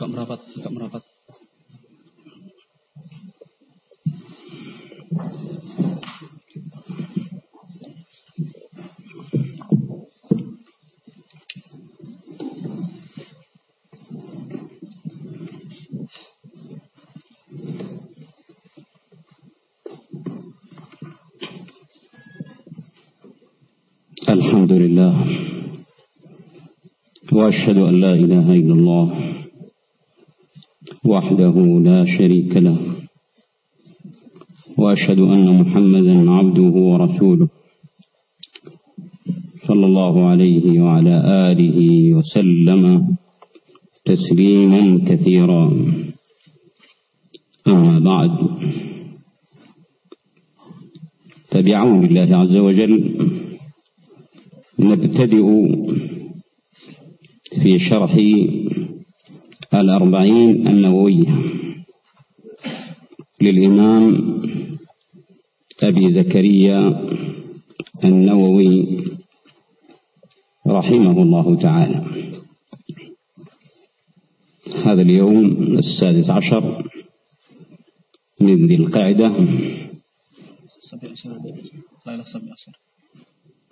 agak merapat, agak merapat. الحمد لله وأشهد أن لا إله إلا الله وحده لا شريك له. وأشهد أن محمدا عبده ورسوله. صلى الله عليه وعلى آله وسلم تسليما كثيرا. أما بعد. تبعون بالله عز وجل. نبتدئ في شرح الأربعين النووية للإمام أبي زكريا النووي رحمه الله تعالى. هذا اليوم السادس عشر من ذي القعدة.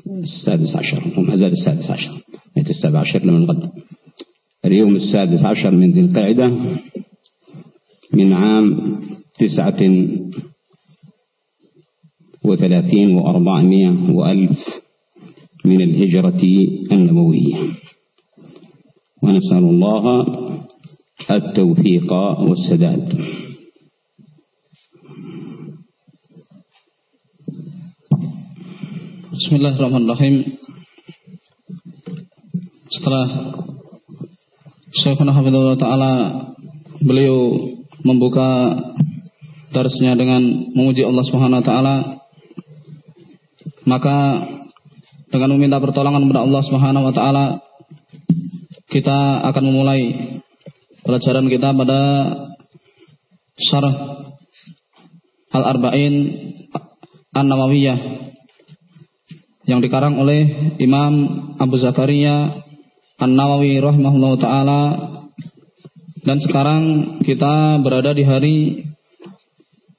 السادس عشر وما زال السادس عشر مئة السابع عشر لمن غد. اليوم السادس عشر من ذي القعدة من عام تسعة وثلاثين وأربعمائة وألف من الهجرة النبوية ونسأل الله التوفيق والسداد Bismillahirrahmanirrahim. Setelah Syekhuna Hafidhullah Ta'ala beliau membuka darsnya dengan memuji Allah Subhanahu wa taala. Maka dengan meminta pertolongan kepada Allah Subhanahu wa taala kita akan memulai pelajaran kita pada syarah Al-Arba'in An-Nawawiyah yang dikarang oleh Imam Abu Zakaria An-Nawawi rahimahullah taala. Dan sekarang kita berada di hari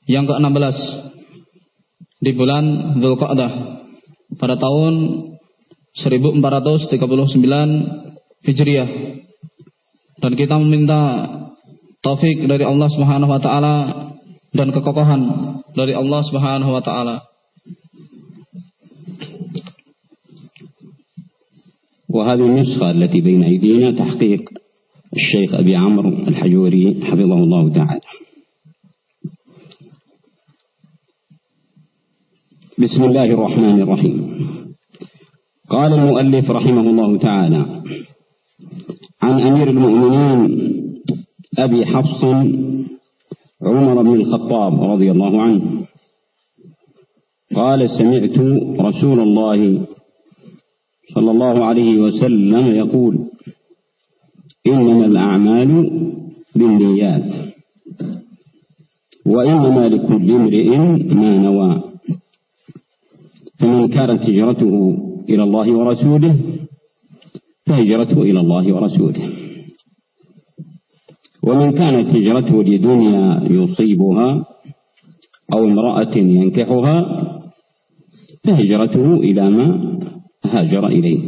yang ke-16 di bulan Dzulqa'dah pada tahun 1439 Hijriah. Dan kita meminta taufik dari Allah Subhanahu wa taala dan kekokohan dari Allah Subhanahu wa taala وهذه النسخة التي بين أيدينا تحقيق الشيخ أبي عمرو الحجوري حفظه الله تعالى. بسم الله الرحمن الرحيم. قال المؤلف رحمه الله تعالى عن أمير المؤمنين أبي حفص عمر بن الخطاب رضي الله عنه قال سمعت رسول الله صلى الله عليه وسلم يقول إنما الأعمال بالنيات وإنما لكل امرئ ما نوى. فمن كانت هجرته إلى الله ورسوله فهجرته إلى الله ورسوله. ومن كانت هجرته لدنيا يصيبها أو امرأة ينكحها فهجرته إلى ما هاجر إليه.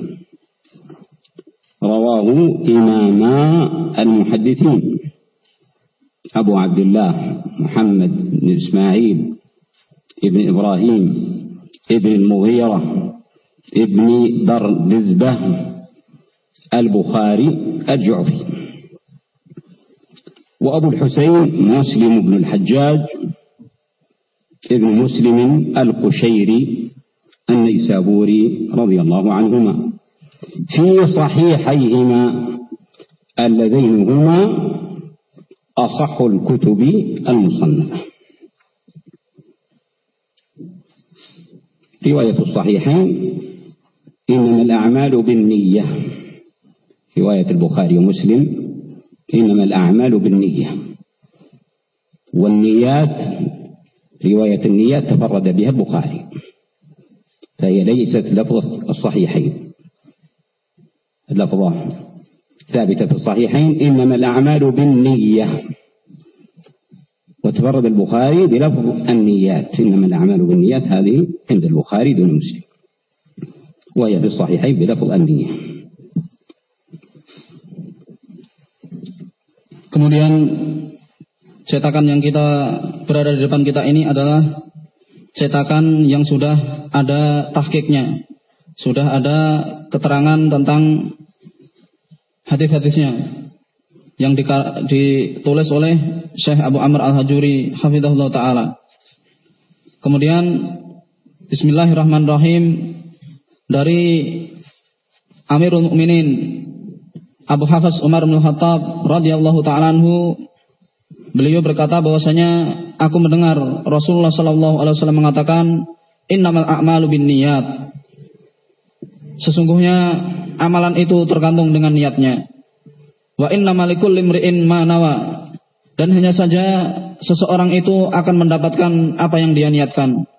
رواه إماما المحدثين. أبو عبد الله محمد بن إسماعيل ابن إبراهيم ابن المغيرة ابن دردزبة البخاري الجعفي. وأبو الحسين مسلم بن الحجاج ابن مسلم القشيري النيسابوري رضي الله عنهما. في صحيحيهما اللذين هما أصح الكتب المصنفة. رواية الصحيحين إنما الأعمال بالنية. رواية البخاري ومسلم إنما الأعمال بالنية. والنيات رواية النيات تفرد بها البخاري. فهي ليست لفظ الصحيحين. اللفظة ثابتة في الصحيحين إنما الأعمال بالنية. وتفرد البخاري بلفظ النيات إنما الأعمال بالنيات هذه عند البخاري دون مسلم. وهي في الصحيحين بلفظ النية. Kemudian cetakan yang kita berada di depan kita ini adalah cetakan yang sudah ada tahkiknya. Sudah ada keterangan tentang hadis-hadisnya yang ditulis oleh Syekh Abu Amr Al-Hajuri hafizahullah taala. Kemudian Bismillahirrahmanirrahim dari Amirul Mukminin Abu Hafs Umar bin Khattab radhiyallahu taala anhu beliau berkata bahwasanya aku mendengar Rasulullah sallallahu alaihi wasallam mengatakan innamal a'malu binniyat Sesungguhnya amalan itu tergantung dengan niatnya. Wa innamal likulli imri'in ma nawa. Dan hanya saja seseorang itu akan mendapatkan apa yang dia niatkan.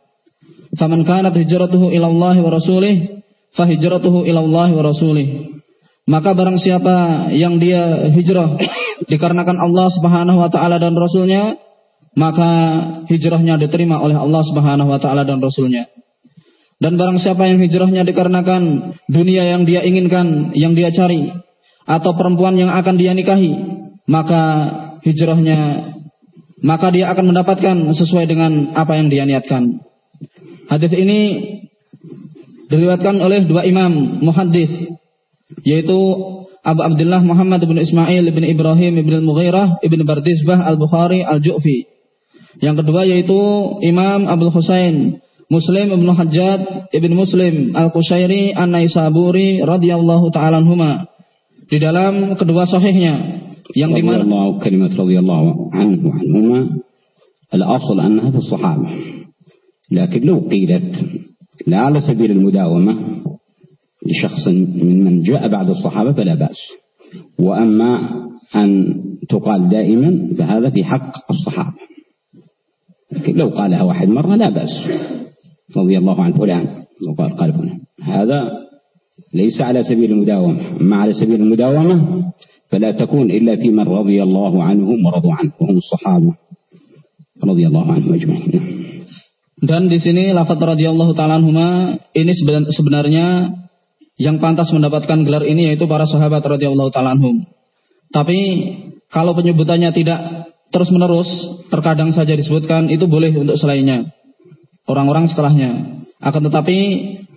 Faman kanat hijratuhu ila Allah wa rasulih fa hijratuhu ila Allah wa rasulih. Maka barang siapa yang dia hijrah dikarenakan Allah Subhanahu wa taala dan rasulnya, maka hijrahnya diterima oleh Allah Subhanahu wa taala dan rasulnya. Dan barang siapa yang hijrahnya dikarenakan dunia yang dia inginkan, yang dia cari, atau perempuan yang akan dia nikahi, maka hijrahnya, maka dia akan mendapatkan sesuai dengan apa yang dia niatkan. Hadis ini diriwayatkan oleh dua imam muhaddis yaitu Abu Abdullah Muhammad bin Ismail bin Ibrahim bin Mughirah bin Bardisbah Al-Bukhari Al-Ju'fi. Yang kedua yaitu Imam Abdul Husain Muslim bin Hajjat bin Muslim Al-Qusairi An-Naisaburi radhiyallahu taala anhuma. Di dalam kedua sahihnya yang di mana Allah kalimat radhiyallahu anhu anhuma al-asl annaha fi sahabah. Lakin law qilat la ala sabil al-mudawamah لشخص من من جاء بعد الصحابة فلا بأس. وأما أن تقال دائما فهذا في حق الصحابة. لو قالها واحد مرة لا بأس. رضي الله عن فلان وقال قال فلان هذا ليس على سبيل المداومة. أما على سبيل المداومة فلا تكون إلا في من رضي الله عنهم ورضوا عنه. وهم الصحابة. رضي الله عنهم أجمعين. Dan di sini lafaz radhiyallahu taala anhuma ini sebenarnya yang pantas mendapatkan gelar ini yaitu para sahabat radhiyallahu taala anhum. Tapi kalau penyebutannya tidak terus-menerus, terkadang saja disebutkan itu boleh untuk selainnya orang-orang setelahnya. Akan tetapi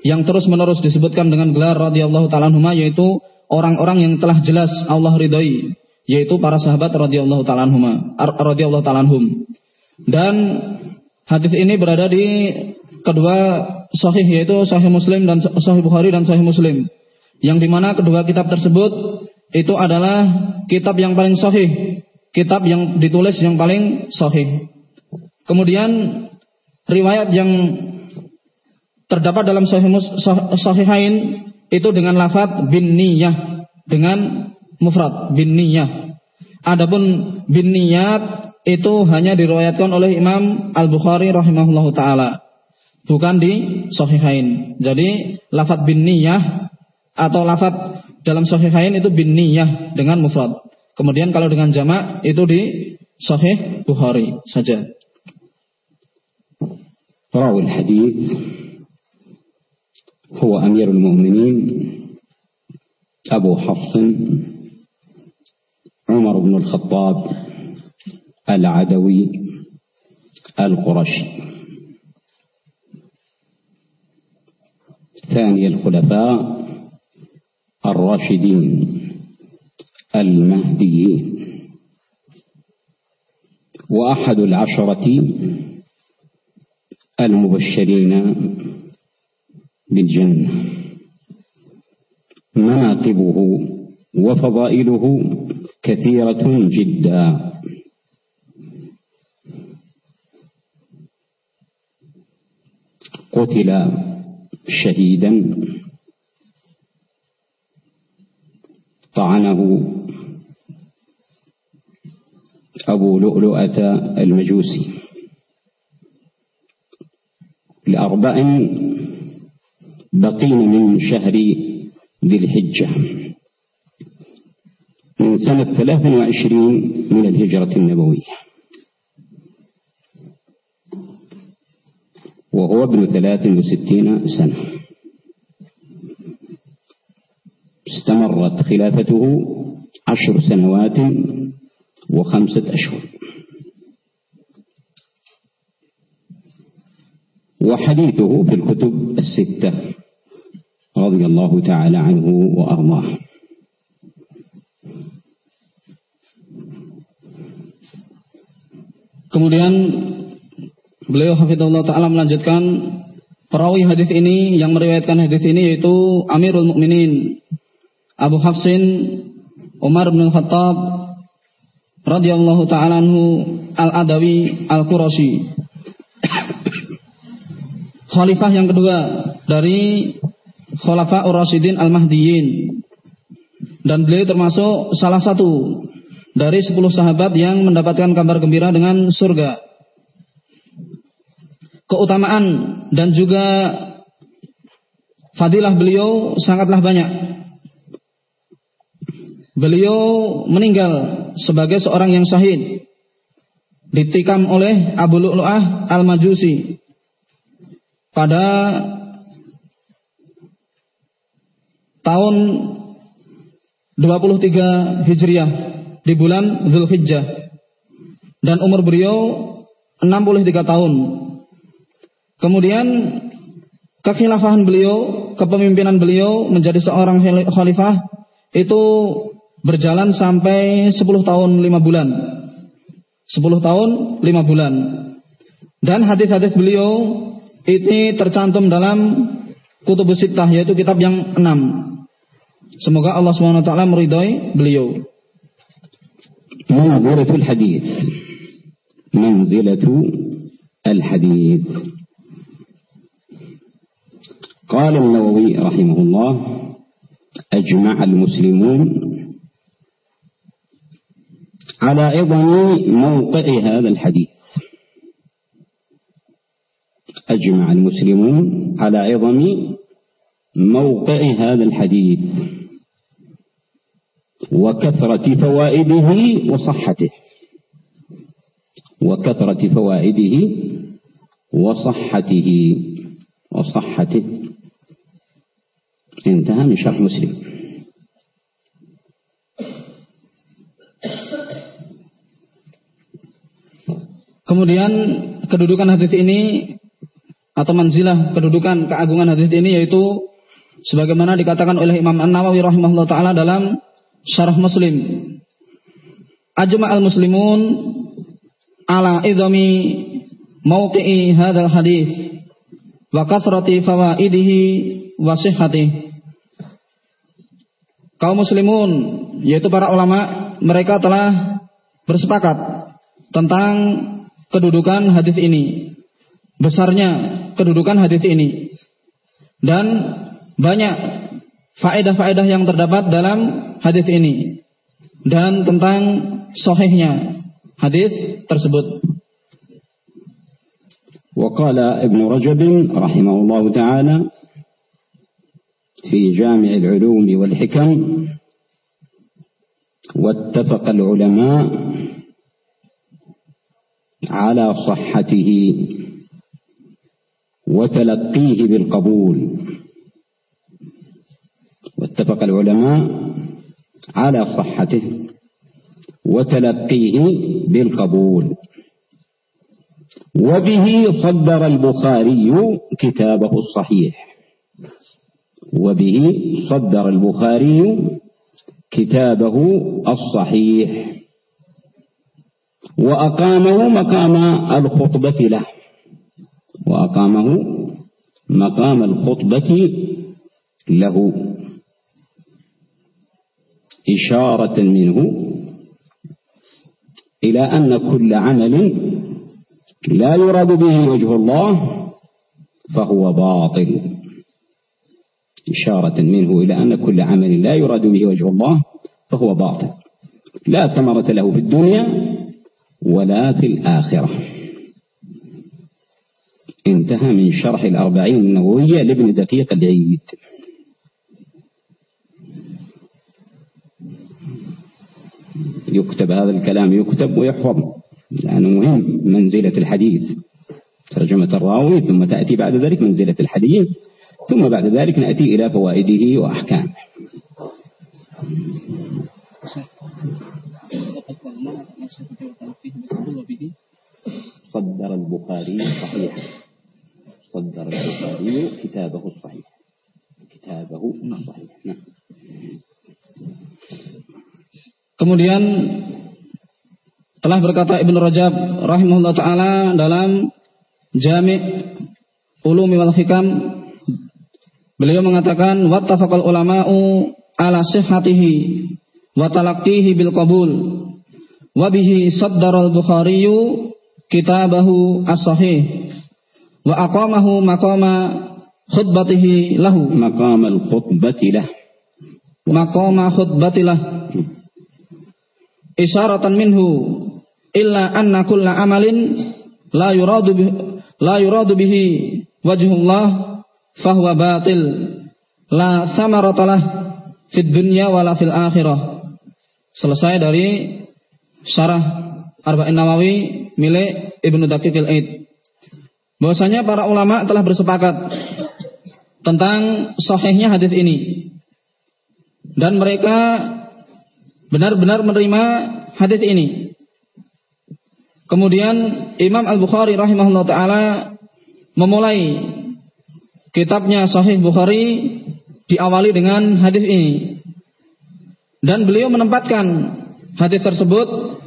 yang terus-menerus disebutkan dengan gelar radhiyallahu taala anhuma yaitu orang-orang yang telah jelas Allah ridhoi, yaitu para sahabat radhiyallahu taala radhiyallahu taala anhum. Dan hadis ini berada di kedua sahih yaitu sahih Muslim dan sahih Bukhari dan sahih Muslim. Yang di mana kedua kitab tersebut itu adalah kitab yang paling sahih, kitab yang ditulis yang paling sahih. Kemudian riwayat yang terdapat dalam sahih sahihain itu dengan lafaz bin niyah dengan mufrad bin niyah. Adapun bin niyat itu hanya diriwayatkan oleh Imam Al-Bukhari rahimahullahu taala Bukan di sahihain. Jadi lafaz bin niyah atau lafaz dalam sahihain itu bin niyah dengan mufrad. Kemudian kalau dengan jamak itu di sahih Bukhari saja. راوي الحديث هو أمير المؤمنين أبو حفص عمر بن الخطاب العدوي القرشي ثاني الخلفاء الراشدين المهديين. وأحد العشرة المبشرين بالجنة. مناقبه وفضائله كثيرة جدا. قتل شهيدا. طعنه أبو لؤلؤة المجوسي. لأربع بقين من شهر ذي الحجة. من سنة 23 من الهجرة النبوية. وهو ابن 63 سنة. استمرت خلافته عشر سنوات وخمسة أشهر. وحديثه في الكتب الستة رضي الله تعالى عنه وأرضاه. Kemudian beliau Hafidullah Ta'ala melanjutkan perawi hadis ini yang meriwayatkan hadis ini yaitu Amirul Mukminin Abu Hafsin Umar bin Khattab radhiyallahu taala anhu Al-Adawi Al-Qurashi. Khalifah yang kedua dari Khulafa Ur-Rasyidin Al-Mahdiyin. Dan beliau termasuk salah satu dari sepuluh sahabat yang mendapatkan kabar gembira dengan surga. Keutamaan dan juga fadilah beliau sangatlah banyak. Beliau meninggal sebagai seorang yang syahid. Ditikam oleh Abu Lu'lu'ah Al-Majusi. Pada tahun 23 Hijriah di bulan Zulhijjah dan umur beliau 63 tahun. Kemudian kekhilafahan beliau, kepemimpinan beliau menjadi seorang khalifah itu berjalan sampai 10 tahun 5 bulan. 10 tahun 5 bulan. Dan hadis-hadis beliau ini tercantum dalam Kutubus Sittah yaitu kitab yang 6. Semoga Allah SWT meridai beliau. Manzilatul hadis. Manzilatul hadis. قال النووي رحمه الله أجمع المسلمون على عظم موقع هذا الحديث. أجمع المسلمون على عظم موقع هذا الحديث وكثرة فوائده وصحته. وكثرة فوائده وصحته وصحته. انتهى من شرح مسلم Kemudian kedudukan hadis ini atau manzilah kedudukan keagungan hadis ini yaitu sebagaimana dikatakan oleh Imam An-Nawawi rahimahullah taala dalam syarah Muslim. Ajma' al-muslimun ala idhami mauqi'i hadzal hadis wa kathrati fawaidihi wa sihhatihi. Kaum muslimun yaitu para ulama mereka telah bersepakat tentang kedudukan hadis ini. Besarnya kedudukan hadis ini. Dan banyak faedah-faedah yang terdapat dalam hadis ini dan tentang sahihnya hadis tersebut. وقال ابن رجب رحمه الله تعالى في جامع العلوم والحكم واتفق العلماء على صحته وتلقيه بالقبول. واتفق العلماء على صحته وتلقيه بالقبول. وبه صدر البخاري كتابه الصحيح. وبه صدر البخاري كتابه الصحيح. وأقامه مقام الخطبة له. وأقامه مقام الخطبة له. إشارة منه إلى أن كل عمل لا يراد به وجه الله فهو باطل. إشارة منه إلى أن كل عمل لا يراد به وجه الله فهو باطل. لا ثمرة له في الدنيا ولا في الآخرة. انتهى من شرح الأربعين النووية لابن دقيق العيد. يكتب هذا الكلام يكتب ويحفظ لأنه مهم منزلة الحديث. ترجمة الراوي ثم تأتي بعد ذلك منزلة الحديث. ثم بعد ذلك نأتي إلى فوائده وأحكامه صدر البخاري صحيح صدر البخاري كتابه الصحيح كتابه الصحيح نعم Kemudian telah berkata Ibnu Rajab rahimahullah taala dalam Jami' Ulumi wal Hikam beliau mengatakan wattafaqal ulama'u ala sihhatihi wa talaqqihi bil qabul wa bihi saddara al-Bukhari kitabahu as-sahih wa aqamahu maqama khutbatihi lahu. Maqama al-khutbati lah. Maqama khutbati lah. Isyaratan minhu illa anna kulla amalin la yuradu bihi, la yuradu bihi wajhullah fahuwa batil. La samaratalah fid dunya wala fil akhirah. Selesai dari syarah Arba'in Nawawi milik Ibnu Daqiqil Aid bahwasanya para ulama telah bersepakat tentang sahihnya hadis ini. Dan mereka benar-benar menerima hadis ini. Kemudian Imam Al-Bukhari rahimahullah taala memulai kitabnya Sahih Bukhari diawali dengan hadis ini. Dan beliau menempatkan hadis tersebut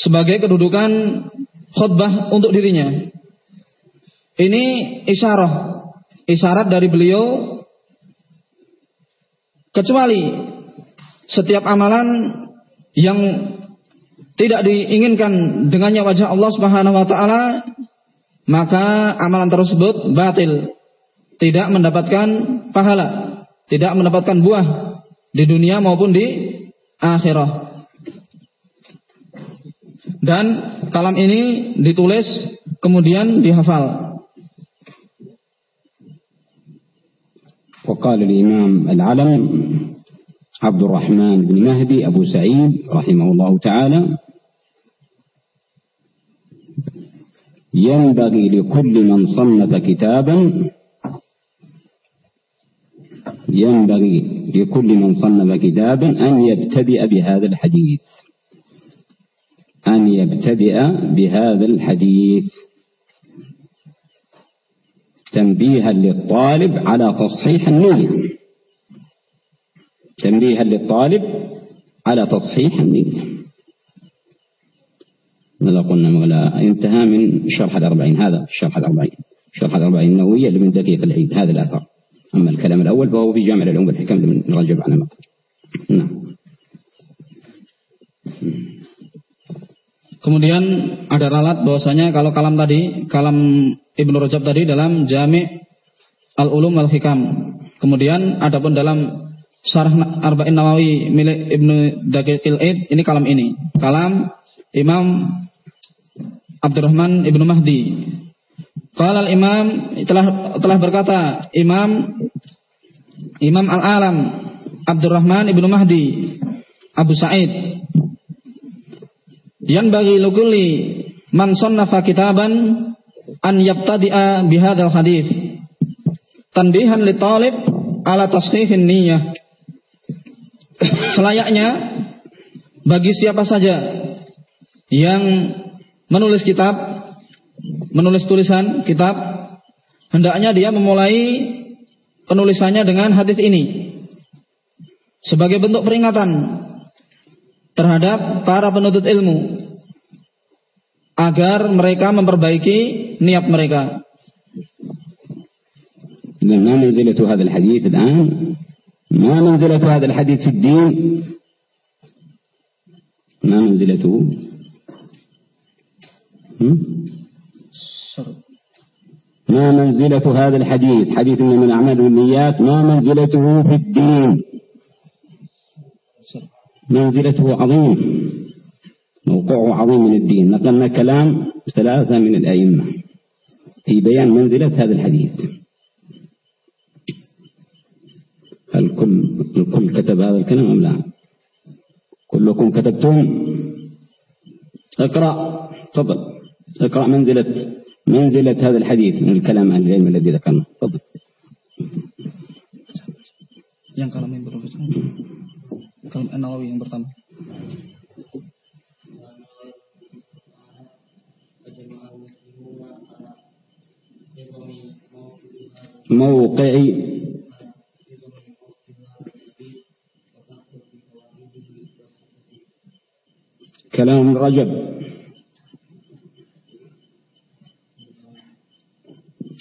sebagai kedudukan khutbah untuk dirinya. Ini isyarah, isyarat dari beliau kecuali setiap amalan yang tidak diinginkan dengannya wajah Allah Subhanahu wa taala maka amalan tersebut batil tidak mendapatkan pahala tidak mendapatkan buah di dunia maupun di akhirah dan kalam ini ditulis kemudian dihafal وقال الإمام العلم عبد الرحمن بن مهدي أبو سعيد رحمه الله تعالى ينبغي لكل من صنف كتابا ينبغي لكل من صنف كتابا أن يبتدئ بهذا الحديث. أن يبتدئ بهذا الحديث. تنبيها للطالب على تصحيح النية تنبيها للطالب على تصحيح النية ماذا قلنا مغلا انتهى من شرح الأربعين هذا شرح الأربعين شرح الأربعين النووية اللي من دقيق العيد هذا الأثر أما الكلام الأول فهو في جامع العلوم والحكم من رجب على مقر نعم Kemudian ada ralat bahwasanya kalau kalam tadi, kalam Ibnu Rajab tadi dalam Jami' Al-Ulum Al-Hikam. Kemudian adapun dalam Syarah Arba'in Nawawi milik Ibnu Daqiqil Aid ini kalam ini. Kalam Imam Abdurrahman Ibnu Mahdi. Qala al-Imam telah telah berkata Imam Imam Al-Alam Abdurrahman Ibnu Mahdi Abu Sa'id. Yang bagi lukulli man sannafa kitaban an yabtadi'a bihadzal hadis tanbihan li talib ala tashihin niyyah selayaknya bagi siapa saja yang menulis kitab, menulis tulisan kitab, hendaknya dia memulai penulisannya dengan hadis ini sebagai bentuk peringatan terhadap para penuntut ilmu agar mereka memperbaiki niat mereka. ما منزلة هذا الحديث الآن ما منزلة هذا الحديث في الدين ما منزلته ما منزلة هذا الحديث؟ حديث من الأعمال والنيات ما منزلته في الدين؟ منزلته عظيم. موقعه عظيم من الدين. نقلنا كلام ثلاثة من الأئمة في بيان منزلة هذا الحديث. الكل الكل كتب هذا الكلام أم لا؟ كلكم كتبتم؟ اقرأ. تفضل. اقرأ منزلة منزلة هذا الحديث من الكلام عن العلم الذي ذكرنا. تفضل. Yang kalam yang berikut kalam An-Nawawi yang pertama. موقع كلام رجب.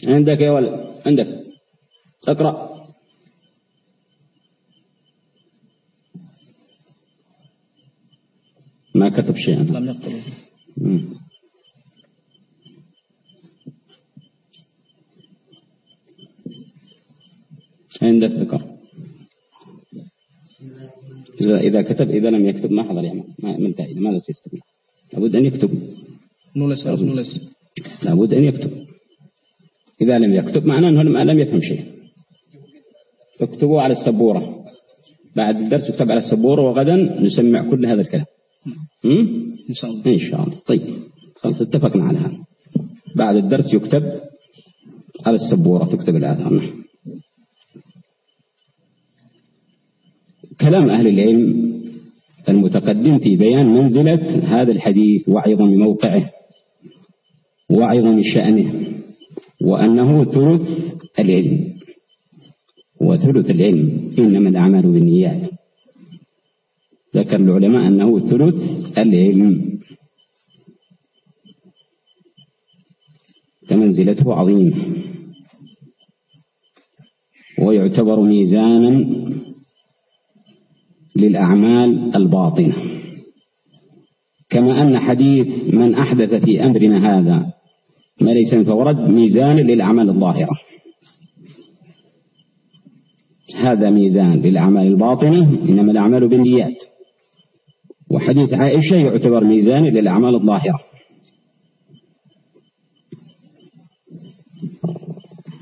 عندك يا ولد عندك. اقرأ. ما كتب شيئا. لم يكتب. عندك ذكر. إذا إذا كتب إذا لم يكتب ما حضر يعمل ما من فائدة ماذا سيستفيد لابد أن يكتب. harus nulis لابد أن يكتب. إذا لم يكتب معناه أنه لم يفهم شيء. اكتبوا على السبورة. بعد الدرس يكتب على السبورة وغدا نسمع كل هذا الكلام. إن شاء الله. إن شاء الله. طيب. خلاص اتفقنا على هذا. بعد الدرس يكتب على السبورة تكتب الآثار. نعم. كلام أهل العلم المتقدم في بيان منزلة هذا الحديث وعظم موقعه وعظم شأنه. وأنه ثلث العلم. وثلث العلم. إنما الأعمال بالنيات. ذكر العلماء أنه ثلث العلم. فمنزلته عظيمة ويعتبر ميزانا للأعمال الباطنة. كما أن حديث من أحدث في أمرنا هذا ما ليس فورد ميزان للأعمال الظاهرة هذا ميزان للأعمال الباطنة إنما الأعمال بالنيات وحديث عائشة يعتبر ميزان للأعمال الظاهرة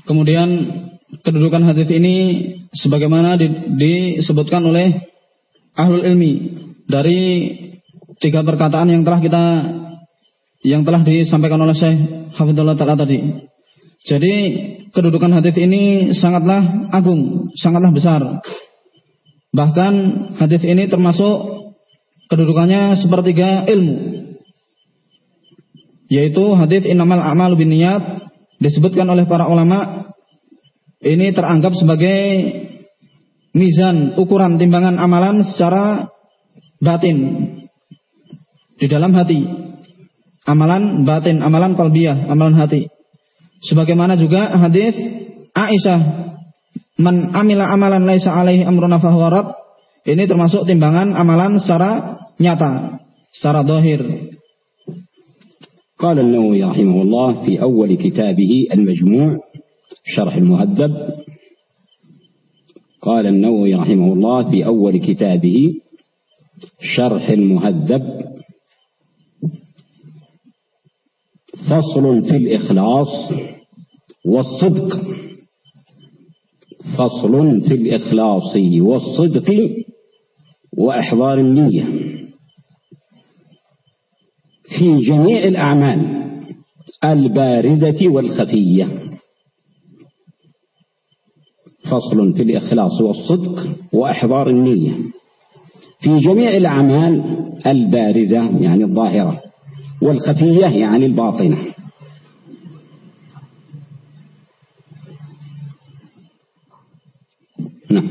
kemudian kedudukan hadis ini sebagaimana disebutkan oleh ahlul ilmi dari tiga perkataan yang telah kita yang telah disampaikan oleh Syekh Hafizullah Ta'ala tadi. Jadi kedudukan hadis ini sangatlah agung, sangatlah besar. Bahkan hadis ini termasuk kedudukannya sepertiga ilmu. Yaitu hadis innamal a'malu binniyat disebutkan oleh para ulama ini teranggap sebagai mizan, ukuran timbangan amalan secara batin di dalam hati Amalan batin, amalan kalbiyah, amalan hati. Sebagaimana juga hadis Aisyah, "Man amila amalan laisa alaihi amruna fahuwa Ini termasuk timbangan amalan secara nyata, secara dohir. قال النووي رحمه الله في أول كتابه المجموع شرح المهذب قال النووي رحمه الله في أول كتابه شرح المهذب فصل في الإخلاص والصدق. فصل في الإخلاص والصدق وإحضار النية. في جميع الأعمال البارزة والخفية. فصل في الإخلاص والصدق وإحضار النية. في جميع الأعمال البارزة يعني الظاهرة. والخفية يعني الباطنة نعم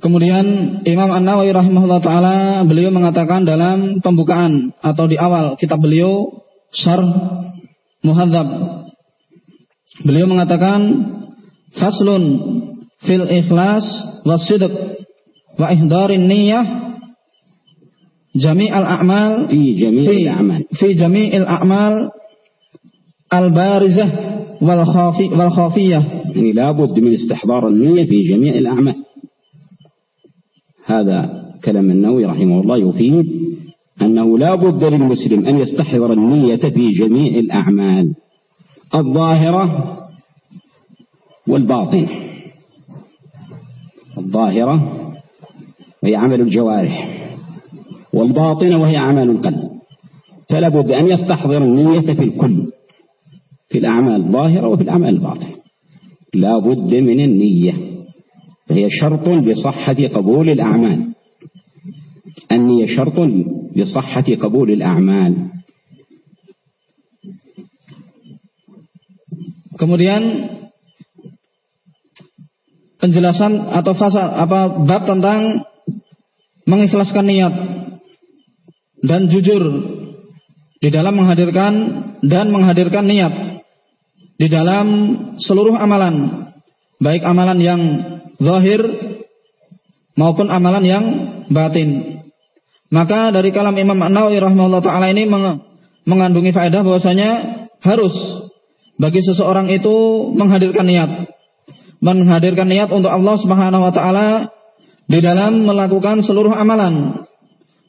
Kemudian Imam An-Nawawi rahimahullah taala beliau mengatakan dalam pembukaan atau di awal kitab beliau Syarh Muhadzab beliau mengatakan faslun fil ikhlas wasidq wa ihdarin niyyah jami'al a'mal fi jami'il a'mal fi jami'il a'mal al barizah wal khafi wal khafiyah يعني لابد من استحضار النية في جميع الأعمال. هذا كلام النووي رحمه الله يفيد أنه لا بد للمسلم أن يستحضر النية في جميع الأعمال الظاهرة والباطنة. الظاهرة وهي عمل الجوارح. والباطنة وهي أعمال القلب. فلا بد أن يستحضر النية في الكل في الأعمال الظاهرة وفي الأعمال الباطنة. لا بد من النية فهي شرط لصحة قبول الأعمال. النية شرط لصحة قبول الأعمال. Kemudian penjelasan atau fasa apa bab tentang mengikhlaskan niat. Dan jujur di dalam menghadirkan dan menghadirkan niat di dalam seluruh amalan, baik amalan yang zahir maupun amalan yang batin. Maka dari kalam Imam An-Nawawi rahimahullah taala ini mengandungi faedah bahwasanya harus bagi seseorang itu menghadirkan niat. Menghadirkan niat untuk Allah Subhanahu wa taala di dalam melakukan seluruh amalan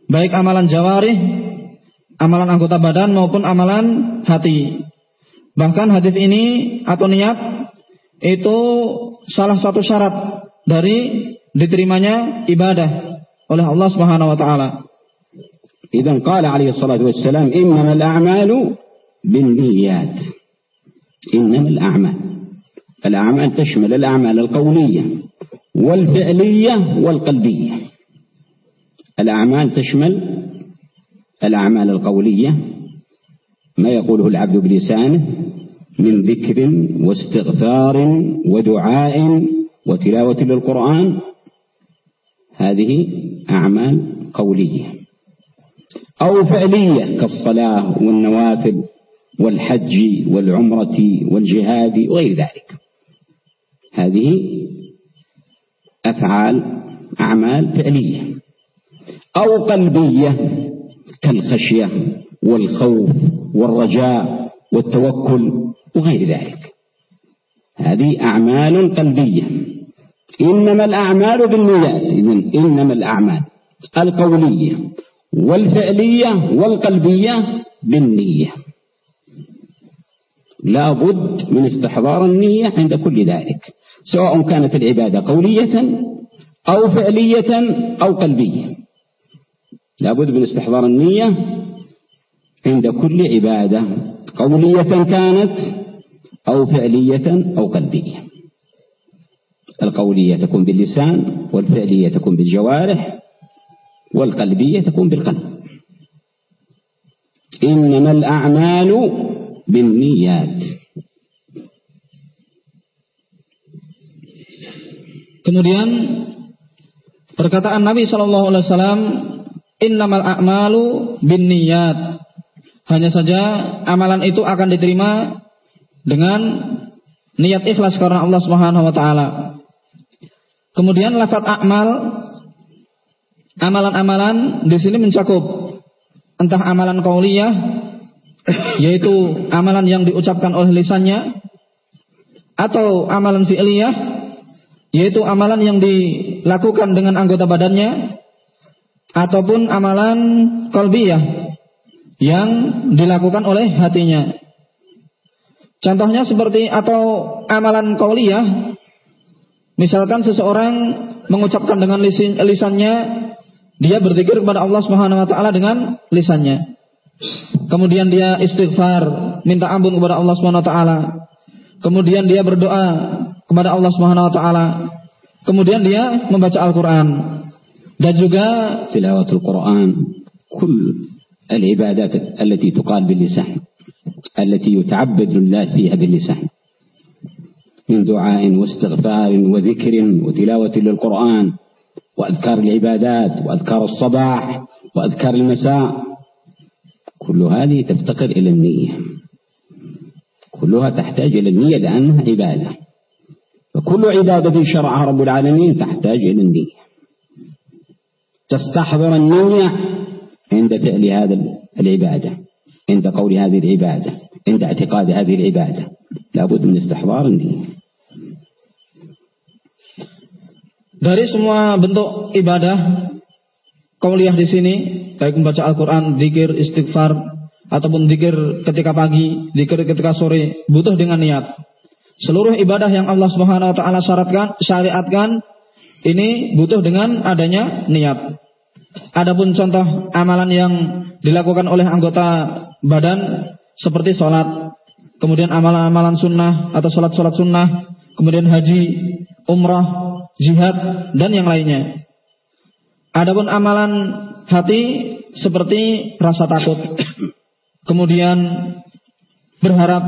baik amalan jawarih, amalan anggota badan maupun amalan hati. Bahkan hadis ini atau niat itu salah satu syarat dari diterimanya ibadah oleh Allah Subhanahu wa taala. Idan qala alaihi salatu wassalam innamal a'malu binniyat. Innamal a'mal. Al-a'mal tashmal al-a'mal al-qawliyah wal-fi'liyah wal-qalbiyah. الأعمال تشمل الأعمال القولية ما يقوله العبد بلسانه من ذكر واستغفار ودعاء وتلاوة للقرآن هذه أعمال قولية. أو فعلية كالصلاة والنوافل والحج والعمرة والجهاد وغير ذلك. هذه أفعال أعمال فعلية. أو قلبية كالخشية والخوف والرجاء والتوكل وغير ذلك. هذه أعمال قلبية. إنما الأعمال بالنيات. إذن إنما الأعمال القولية والفعلية والقلبية بالنية. لا بد من استحضار النية عند كل ذلك سواء كانت العبادة قولية أو فعلية أو قلبية. لا بد من استحضار النية عند كل عبادة قولية كانت أو فعلية أو قلبية. القولية تكون باللسان والفعلية تكون بالجوارح والقلبية تكون بالقلب. إنما الأعمال بالنيات. Kemudian perkataan Nabi Shallallahu Alaihi Wasallam, Innamal a'malu bin niyat. Hanya saja amalan itu akan diterima dengan niat ikhlas karena Allah Subhanahu wa taala. Kemudian lafaz a'mal amalan-amalan di sini mencakup entah amalan qauliyah yaitu amalan yang diucapkan oleh lisannya atau amalan fi'liyah yaitu amalan yang dilakukan dengan anggota badannya ataupun amalan kolbiyah yang dilakukan oleh hatinya. Contohnya seperti atau amalan kauliyah, misalkan seseorang mengucapkan dengan lisan, lisannya, dia berzikir kepada Allah Subhanahu Wa Taala dengan lisannya. Kemudian dia istighfar, minta ampun kepada Allah Subhanahu Wa Taala. Kemudian dia berdoa kepada Allah Subhanahu wa taala. Kemudian dia membaca Al-Qur'an dan tilawatul Quran كل العبادات التي تقال باللسان التي يتعبد لله فيها باللسان. من دعاء واستغفار وذكر وتلاوة للقرآن وأذكار العبادات وأذكار الصباح وأذكار المساء كل هذه تفتقر إلى النية. كلها تحتاج إلى النية لأنها عبادة. فكل عبادة شرعها رب العالمين تحتاج إلى النية. تستحضر النية عند فعل هذا العبادة عند قول هذه العبادة عند اعتقاد هذه العبادة لابد من استحضار النية Dari semua bentuk ibadah kauliah di sini, baik membaca Al-Quran, zikir, istighfar, ataupun zikir ketika pagi, zikir ketika sore, butuh dengan niat. Seluruh ibadah yang Allah Subhanahu wa taala syaratkan, syariatkan ini butuh dengan adanya niat. Adapun contoh amalan yang dilakukan oleh anggota badan seperti sholat, kemudian amalan-amalan sunnah atau sholat-sholat sunnah, kemudian haji, umrah, jihad, dan yang lainnya. Adapun amalan hati seperti rasa takut, kemudian berharap,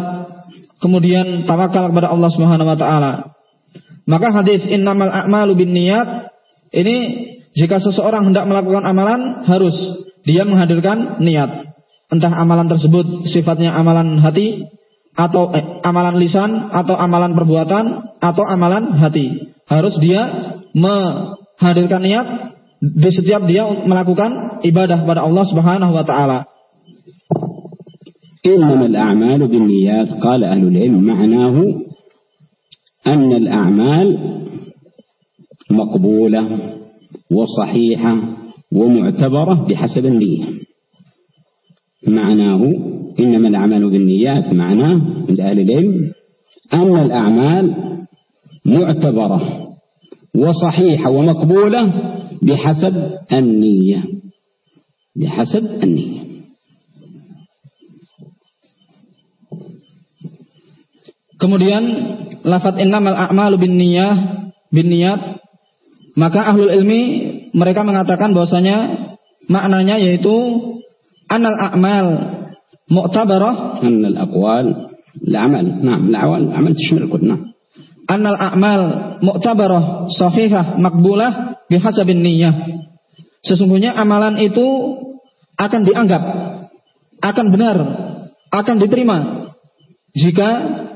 kemudian tawakal kepada Allah Subhanahu wa taala. Maka hadis innamal a'malu binniyat ini jika seseorang hendak melakukan amalan, harus dia menghadirkan niat. Entah amalan tersebut sifatnya amalan hati, atau eh, amalan lisan, atau amalan perbuatan, atau amalan hati. Harus dia menghadirkan niat di setiap dia melakukan ibadah pada Allah Subhanahu wa taala. إنما الأعمال بالنيات قال أهل العلم معناه أن الأعمال مقبولة وصحيحة ومعتبرة بحسب النية. معناه إنما الأعمال بالنيات معناه عند أهل العلم أن الأعمال معتبرة وصحيحة ومقبولة بحسب النية. بحسب النية. Kemudian lafaz innamal a'malu binniyah binniyat maka ahlul ilmi mereka mengatakan bahwasanya maknanya yaitu anal a'mal mu'tabarah anal aqwal na'am al-amal amal tashmil kull na'am. anal a'mal mu'tabarah sahihah makbulah bihasabin niyyah sesungguhnya amalan itu akan dianggap akan benar akan diterima jika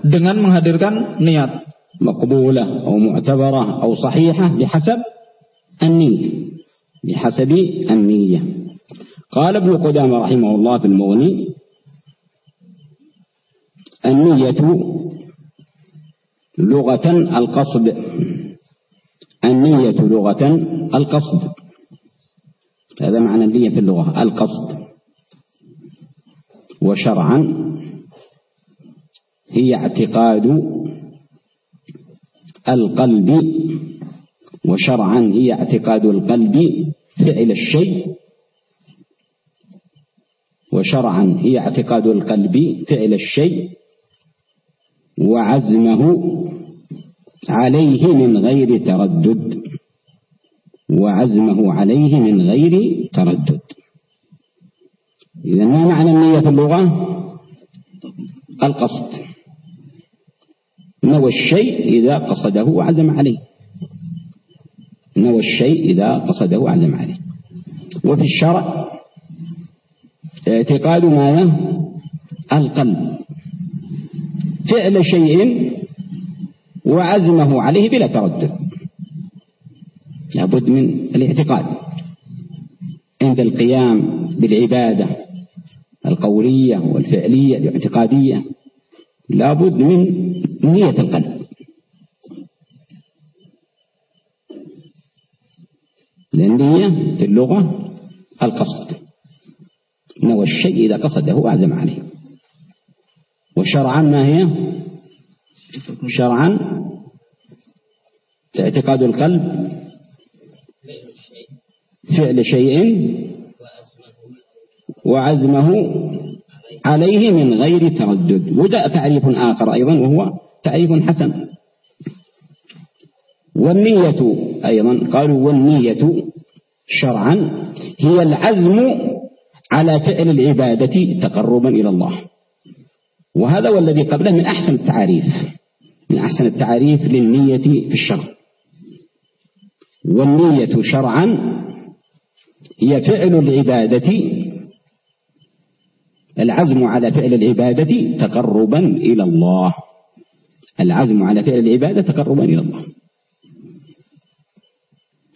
dengan menghadirkan niat مقبولة أو معتبرة أو صحيحة بحسب النية بحسب النية قال ابن قدامة رحمه الله في المغني النية لغة القصد النية لغة القصد هذا معنى النية في اللغة القصد وشرعا هي اعتقاد القلب وشرعا هي اعتقاد القلب فعل الشيء وشرعا هي اعتقاد القلب فعل الشيء وعزمه عليه من غير تردد وعزمه عليه من غير تردد. إذا ما معنى النية في اللغة؟ القصد. نوى الشيء إذا قصده وعزم عليه. نوى الشيء إذا قصده وعزم عليه. وفي الشرع اعتقاد ماذا القلب. فعل شيء وعزمه عليه بلا تردد. لابد من الاعتقاد عند القيام بالعبادة القولية والفعلية الاعتقادية. لابد من نية القلب. النية في اللغة القصد. نوى الشيء إذا قصده وأعزم عليه. وشرعا ما هي؟ شرعا اعتقاد القلب فعل شيء وعزمه عليه من غير تردد. وجاء تعريف آخر أيضا وهو تعريف حسن. والنية أيضا قالوا والنية شرعا هي العزم على فعل العبادة تقربا إلى الله. وهذا والذي قبله من أحسن التعاريف من أحسن التعاريف للنية في الشرع. والنية شرعا هي فعل العبادة العزم على فعل العبادة تقربا إلى الله. العزم على فعل العبادة تقربا إلى الله.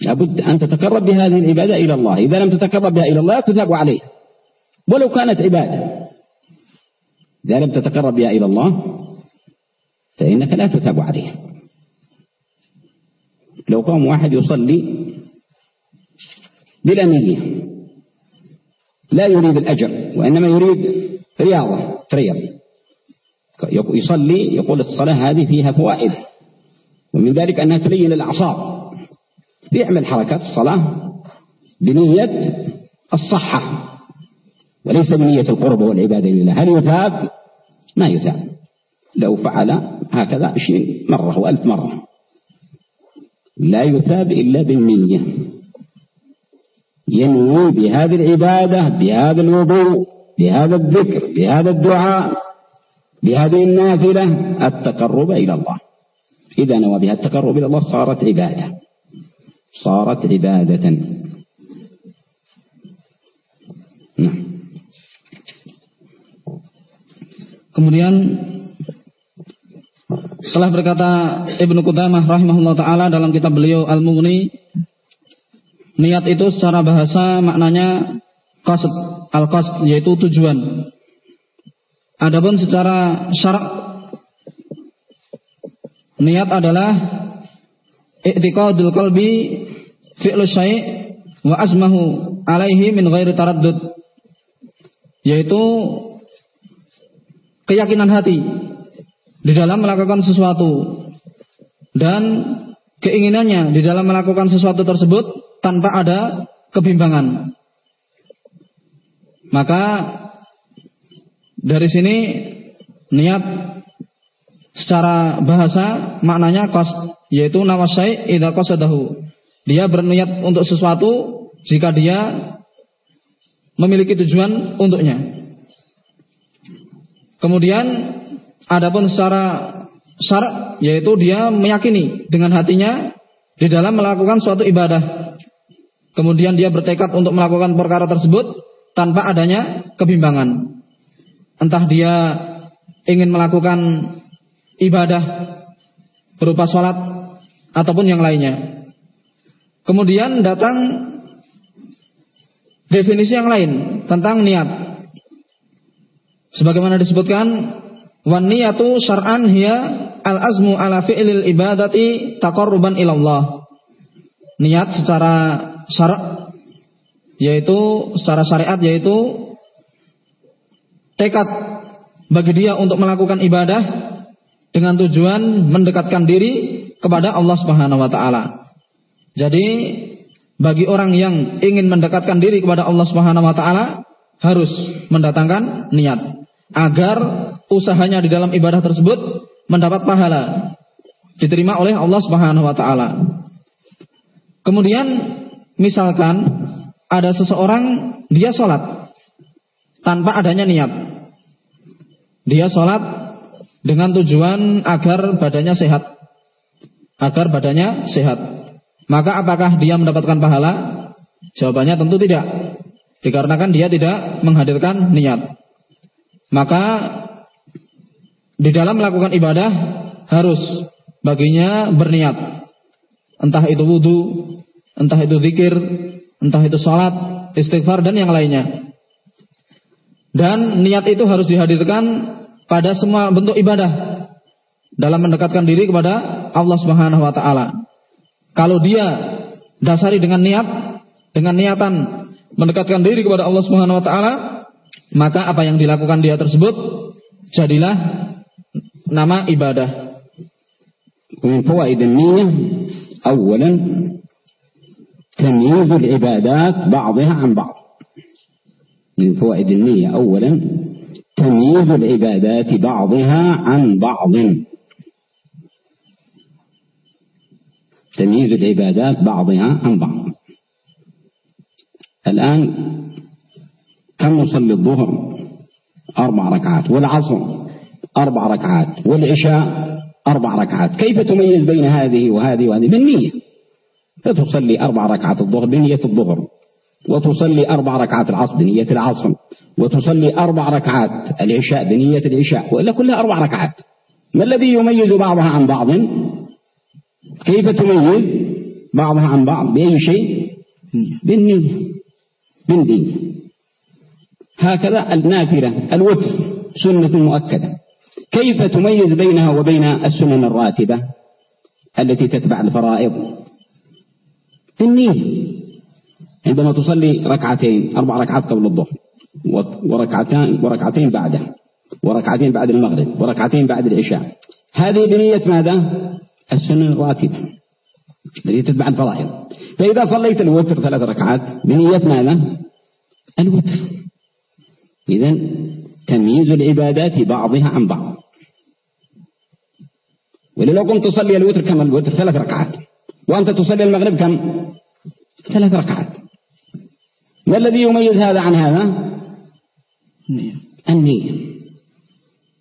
لابد أن تتقرب بهذه العبادة إلى الله. إذا لم تتقرب بها إلى الله تثاب عليه ولو كانت عبادة. إذا لم تتقرب بها إلى الله فإنك لا تثاب عليها. لو قام واحد يصلي بلا نية لا يريد الأجر وإنما يريد رياضة تريض يصلي يقول الصلاة هذه فيها فوائد ومن ذلك أنها تلين الأعصاب. يعمل حركات الصلاة بنية الصحة وليس بنية القرب والعبادة لله. هل يثاب؟ ما يثاب. لو فعل هكذا عشرين مرة وألف مرة. لا يثاب إلا بالنية. ينوي بهذه العبادة بهذا الوضوء بهذا الذكر بهذا الدعاء بهذه النافلة التقرب إلى الله إذا نوى بها التقرب إلى الله صارت عبادة صارت عبادة نعم Kemudian setelah berkata Ibnu Qudamah rahimahullah taala dalam kitab beliau Al-Mughni niat itu secara bahasa maknanya qasd, al-qasd yaitu tujuan. Adapun secara syarak niat adalah i'tiqadul qalbi fi'lu syai' wa azmahu alaihi min ghairi taraddud yaitu keyakinan hati di dalam melakukan sesuatu dan keinginannya di dalam melakukan sesuatu tersebut tanpa ada kebimbangan. Maka dari sini niat secara bahasa maknanya kos yaitu nawasai idza qasadahu. Dia berniat untuk sesuatu jika dia memiliki tujuan untuknya. Kemudian adapun secara syarat yaitu dia meyakini dengan hatinya di dalam melakukan suatu ibadah. Kemudian dia bertekad untuk melakukan perkara tersebut tanpa adanya kebimbangan. Entah dia ingin melakukan ibadah berupa sholat ataupun yang lainnya. Kemudian datang definisi yang lain tentang niat. Sebagaimana disebutkan wan niyatu syar'an hiya al azmu ala fi'lil ibadati taqarruban ila Allah. Niat secara syarak yaitu secara syariat yaitu tekad bagi dia untuk melakukan ibadah dengan tujuan mendekatkan diri kepada Allah Subhanahu wa taala. Jadi bagi orang yang ingin mendekatkan diri kepada Allah Subhanahu wa taala harus mendatangkan niat agar usahanya di dalam ibadah tersebut mendapat pahala diterima oleh Allah Subhanahu wa taala. Kemudian misalkan ada seseorang dia sholat tanpa adanya niat. Dia sholat dengan tujuan agar badannya sehat. Agar badannya sehat. Maka apakah dia mendapatkan pahala? Jawabannya tentu tidak. Dikarenakan dia tidak menghadirkan niat. Maka di dalam melakukan ibadah harus baginya berniat. Entah itu wudhu, entah itu zikir, entah itu sholat, istighfar dan yang lainnya. Dan niat itu harus dihadirkan pada semua bentuk ibadah dalam mendekatkan diri kepada Allah Subhanahu wa taala. Kalau dia dasari dengan niat, dengan niatan mendekatkan diri kepada Allah Subhanahu wa taala, maka apa yang dilakukan dia tersebut jadilah nama ibadah. من فوائد النية أولا تمييز العبادات بعضها عن بعض. من فوائد النية أولا تمييز العبادات بعضها عن بعض. تمييز العبادات بعضها عن بعض. الآن كم نصلي الظهر؟ أربع ركعات. والعصر؟ أربع ركعات. والعشاء؟ أربع ركعات. كيف تميز بين هذه وهذه وهذه؟ بالنية. فتصلي أربع ركعات الظهر بنية الظهر وتصلي أربع ركعات العصر بنية العصر وتصلي أربع ركعات العشاء بنية العشاء وإلا كلها أربع ركعات. ما الذي يميز بعضها عن بعض؟ كيف تميز بعضها عن بعض؟ بأي شيء؟ بالنية بالنية هكذا النافلة الوتر سنة مؤكدة. كيف تميز بينها وبين السنن الراتبة التي تتبع الفرائض؟ النية عندما تصلي ركعتين أربع ركعات قبل الظهر وركعتين وركعتين بعده وركعتين بعد المغرب وركعتين بعد العشاء. هذه بنية ماذا؟ السنن الراتبة الذي تتبع الفرائض. فإذا صليت الوتر ثلاث ركعات بنية ماذا؟ الوتر. إذا تمييز العبادات بعضها عن بعض. ولو كنت تصلي الوتر كم الوتر ثلاث ركعات. وأنت تصلي المغرب كم؟ ثلاث ركعات. ما الذي يميز هذا عن هذا؟ النية.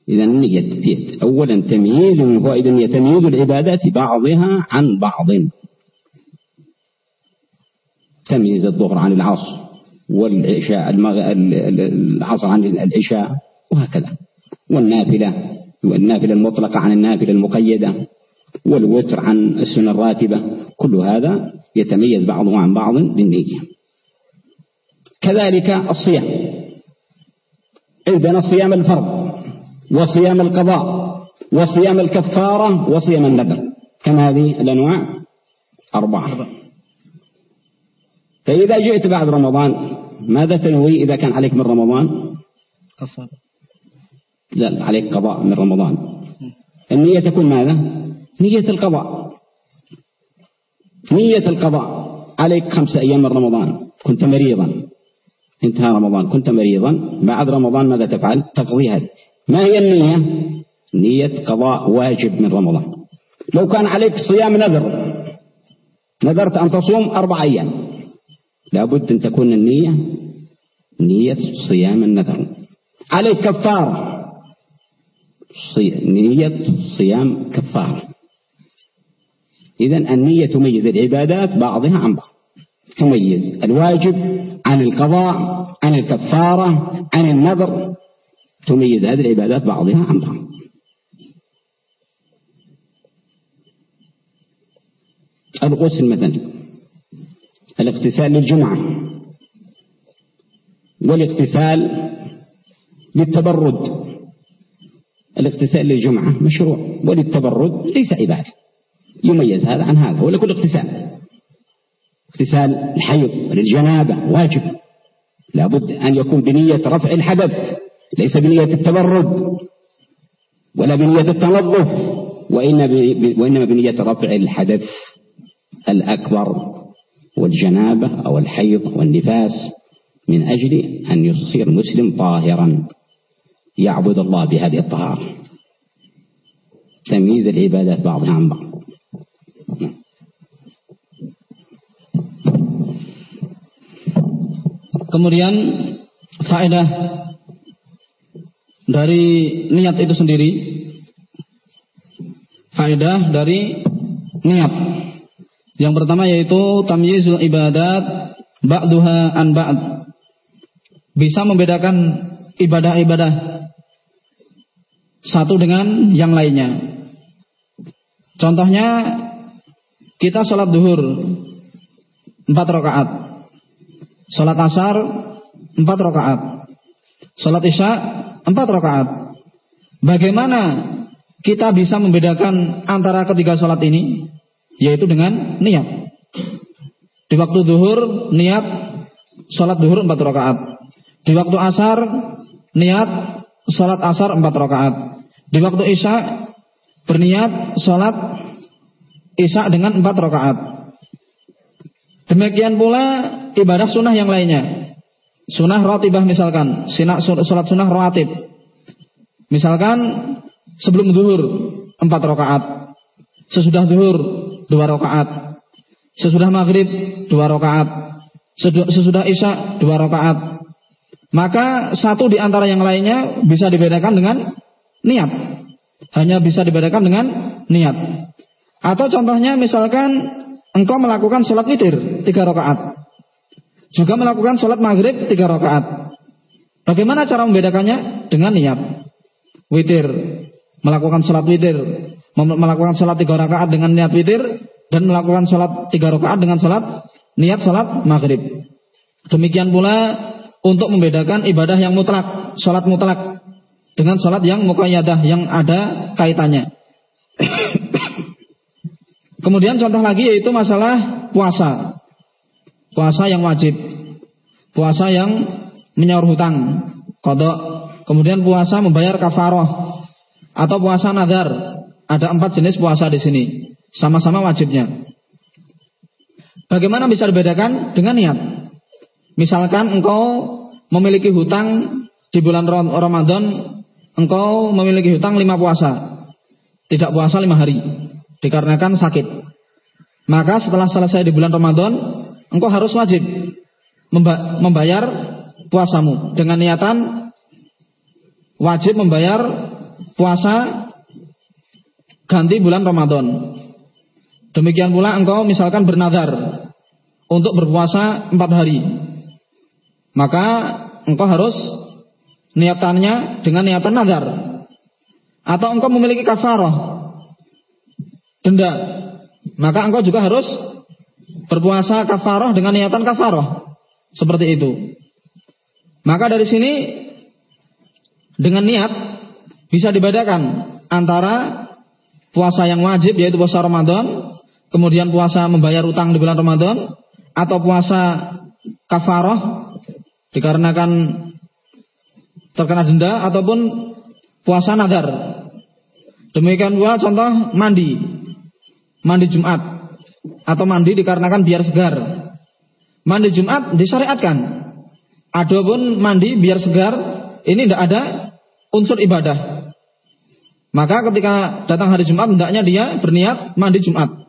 إذا النية أولا تمييز من فوائد النية تمييز العبادات بعضها عن بعض. تمييز الظهر عن العصر والعشاء العصر عن العشاء وهكذا. والنافلة والنافلة المطلقة عن النافلة المقيدة. والوتر عن السنة الراتبة. كل هذا يتميز بعضه عن بعض بالنية. كذلك الصيام. عندنا صيام الفرض وصيام القضاء وصيام الكفارة وصيام النذر. كم هذه الأنواع؟ أربعة. فإذا جئت بعد رمضان ماذا تنوي إذا كان عليك من رمضان؟ كفارة لا عليك قضاء من رمضان. النية تكون ماذا؟ نية القضاء. نية القضاء. عليك خمسة أيام من رمضان. كنت مريضا. انتهى رمضان. كنت مريضا. بعد رمضان ماذا تفعل؟ تقضي هذه. ما هي النية؟ نية قضاء واجب من رمضان. لو كان عليك صيام نذر نذرت أن تصوم أربع أيام. لابد أن تكون النية نية صيام النذر. عليك كفارة. نية صيام كفارة. إذا النية تميز العبادات بعضها عن بعض. تميز الواجب عن القضاء عن الكفارة عن النذر. تميز هذه العبادات بعضها عن بعض. الغسل مثلا الاغتسال للجمعة والاغتسال للتبرد. الاغتسال للجمعة مشروع وللتبرد ليس عبادة. يميز هذا عن هذا ولا كل اغتسال اغتسال الحيض للجنابة واجب. لابد أن يكون بنية رفع الحدث ليس بنية التبرد ولا بنية التنظف وإنما بنية رفع الحدث الأكبر والجنابة أو الحيض والنفاس من أجل أن يصير مسلم طاهرا يعبد الله بهذه الطهارة. تمييز العبادات بعضها عن بعض. Kemudian faedah dari niat itu sendiri faedah dari niat. Yang pertama yaitu tamyizul ibadat ba'duha an ba'd. Bisa membedakan ibadah-ibadah satu dengan yang lainnya. Contohnya kita sholat duhur empat rakaat Salat asar empat rakaat. Salat isya empat rakaat. Bagaimana kita bisa membedakan antara ketiga salat ini? Yaitu dengan niat. Di waktu duhur niat salat duhur empat rakaat. Di waktu asar niat salat asar empat rakaat. Di waktu isya berniat salat isya dengan empat rakaat. Demikian pula ibadah sunnah yang lainnya. Sunnah rotibah misalkan, sholat sunnah rawatib. Misalkan sebelum zuhur empat rakaat, sesudah zuhur dua rakaat, sesudah maghrib dua rakaat, sesudah isya dua rakaat. Maka satu di antara yang lainnya bisa dibedakan dengan niat. Hanya bisa dibedakan dengan niat. Atau contohnya misalkan engkau melakukan sholat witir tiga rakaat. Juga melakukan sholat maghrib tiga rakaat. Bagaimana cara membedakannya? Dengan niat. Witir. Melakukan sholat witir. Melakukan sholat tiga rakaat dengan niat witir. Dan melakukan sholat tiga rakaat dengan sholat niat sholat maghrib. Demikian pula untuk membedakan ibadah yang mutlak. Sholat mutlak. Dengan sholat yang muqayyadah. Yang ada kaitannya. Kemudian contoh lagi yaitu masalah puasa. Puasa yang wajib. Puasa yang menyaur hutang. Kodok. Kemudian puasa membayar kafaroh. Atau puasa nadar. Ada empat jenis puasa di sini. Sama-sama wajibnya. Bagaimana bisa dibedakan dengan niat? Misalkan engkau memiliki hutang di bulan Ramadan, engkau memiliki hutang lima puasa, tidak puasa lima hari, dikarenakan sakit. Maka setelah selesai di bulan Ramadan, engkau harus wajib membayar puasamu dengan niatan wajib membayar puasa ganti bulan Ramadan. Demikian pula engkau misalkan bernadar untuk berpuasa empat hari. Maka engkau harus niatannya dengan niatan nadar. Atau engkau memiliki kafarah. Denda. Maka engkau juga harus berpuasa kafarah dengan niatan kafarah. Seperti itu. Maka dari sini dengan niat bisa dibedakan antara puasa yang wajib yaitu puasa Ramadan kemudian puasa membayar utang di bulan Ramadan atau puasa kafarah dikarenakan terkena denda ataupun puasa nadar. Demikian pula contoh mandi. Mandi Jumat atau mandi dikarenakan biar segar. Mandi Jumat disyariatkan. Adapun mandi biar segar ini tidak ada unsur ibadah. Maka ketika datang hari Jumat hendaknya dia berniat mandi Jumat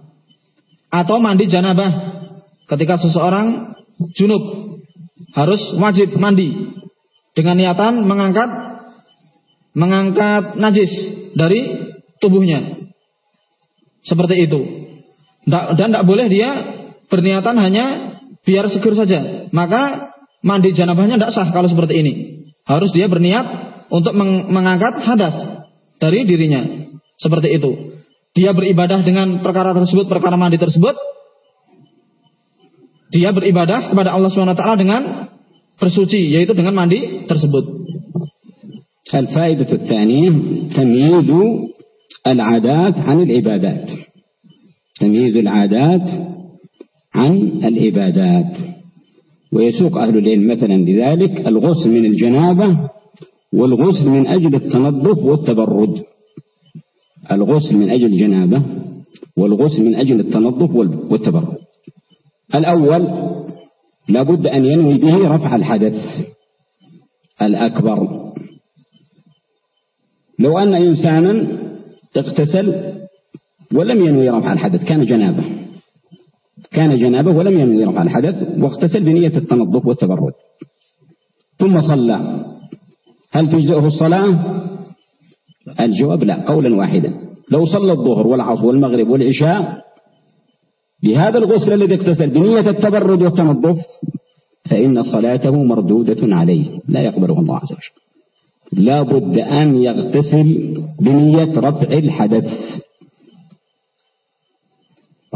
atau mandi janabah ketika seseorang junub harus wajib mandi dengan niatan mengangkat mengangkat najis dari tubuhnya seperti itu dan tidak boleh dia berniatan hanya biar seger saja maka mandi janabahnya tidak sah kalau seperti ini harus dia berniat untuk mengangkat hadas dari dirinya seperti itu dia beribadah dengan perkara tersebut, perkara mandi tersebut, dia beribadah kepada Allah SWT dengan bersuci, yaitu dengan mandi tersebut. الفائدة الثانية تمييز العادات عن العبادات تمييز العادات عن العبادات. ويسوق أهل العلم مثلا لذلك الغسل من الجنابة والغسل من أجل التنظف والتبرد. الغسل من أجل الجنابة والغسل من أجل التنظف والتبرد. الأول لابد أن ينوي به رفع الحدث الأكبر. لو أن إنسانا اغتسل ولم ينوي رفع الحدث كان جنابه. كان جنابه ولم ينوي رفع الحدث واغتسل بنية التنظف والتبرد. ثم صلى. هل تجزئه الصلاة؟ الجواب لا قولا واحدا. لو صلى الظهر والعصر والمغرب والعشاء بهذا الغسل الذي اغتسل بنية التبرد والتنظف فإن صلاته مردودة عليه لا يقبله الله عز وجل. لا بد أن يغتسل بنية رفع الحدث.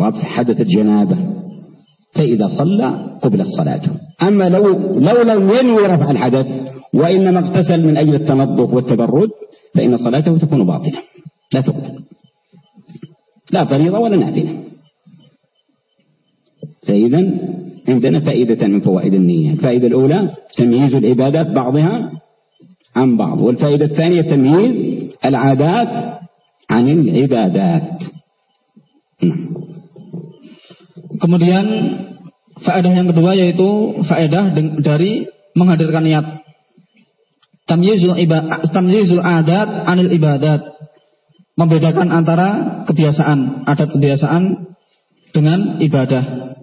رفع حدث الجنابة فإذا صلى قبل الصلاة. أما لو, لو لم ينوي رفع الحدث وإنما اغتسل من أجل التنظف والتبرد فإن صلاته تكون باطلة. لا تقبل. لا فريضة ولا نافلة. فإذا عندنا فائدة من فوائد النية. الفائدة الأولى تمييز العبادات بعضها عن بعض. والفائدة الثانية تمييز العادات عن العبادات. Kemudian faedah yang kedua yaitu faedah dari menghadirkan niat. Tamyizul, ibadat, adat anil ibadat. Membedakan antara kebiasaan, adat kebiasaan dengan ibadah.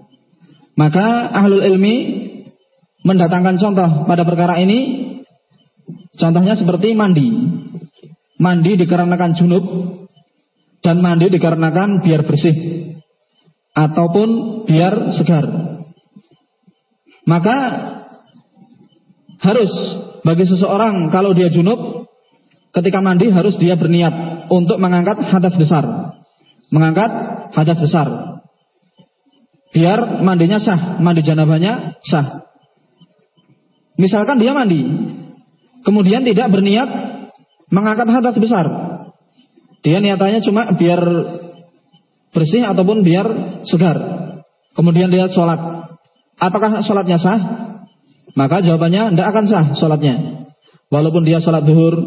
Maka ahlul ilmi mendatangkan contoh pada perkara ini. Contohnya seperti mandi. Mandi dikarenakan junub dan mandi dikarenakan biar bersih ataupun biar segar. Maka harus bagi seseorang kalau dia junub ketika mandi harus dia berniat untuk mengangkat hadas besar. Mengangkat hadas besar. Biar mandinya sah, mandi janabahnya sah. Misalkan dia mandi, kemudian tidak berniat mengangkat hadas besar. Dia niatannya cuma biar bersih ataupun biar segar. Kemudian dia sholat. Apakah sholatnya sah? Maka jawabannya tidak akan sah sholatnya. Walaupun dia sholat duhur,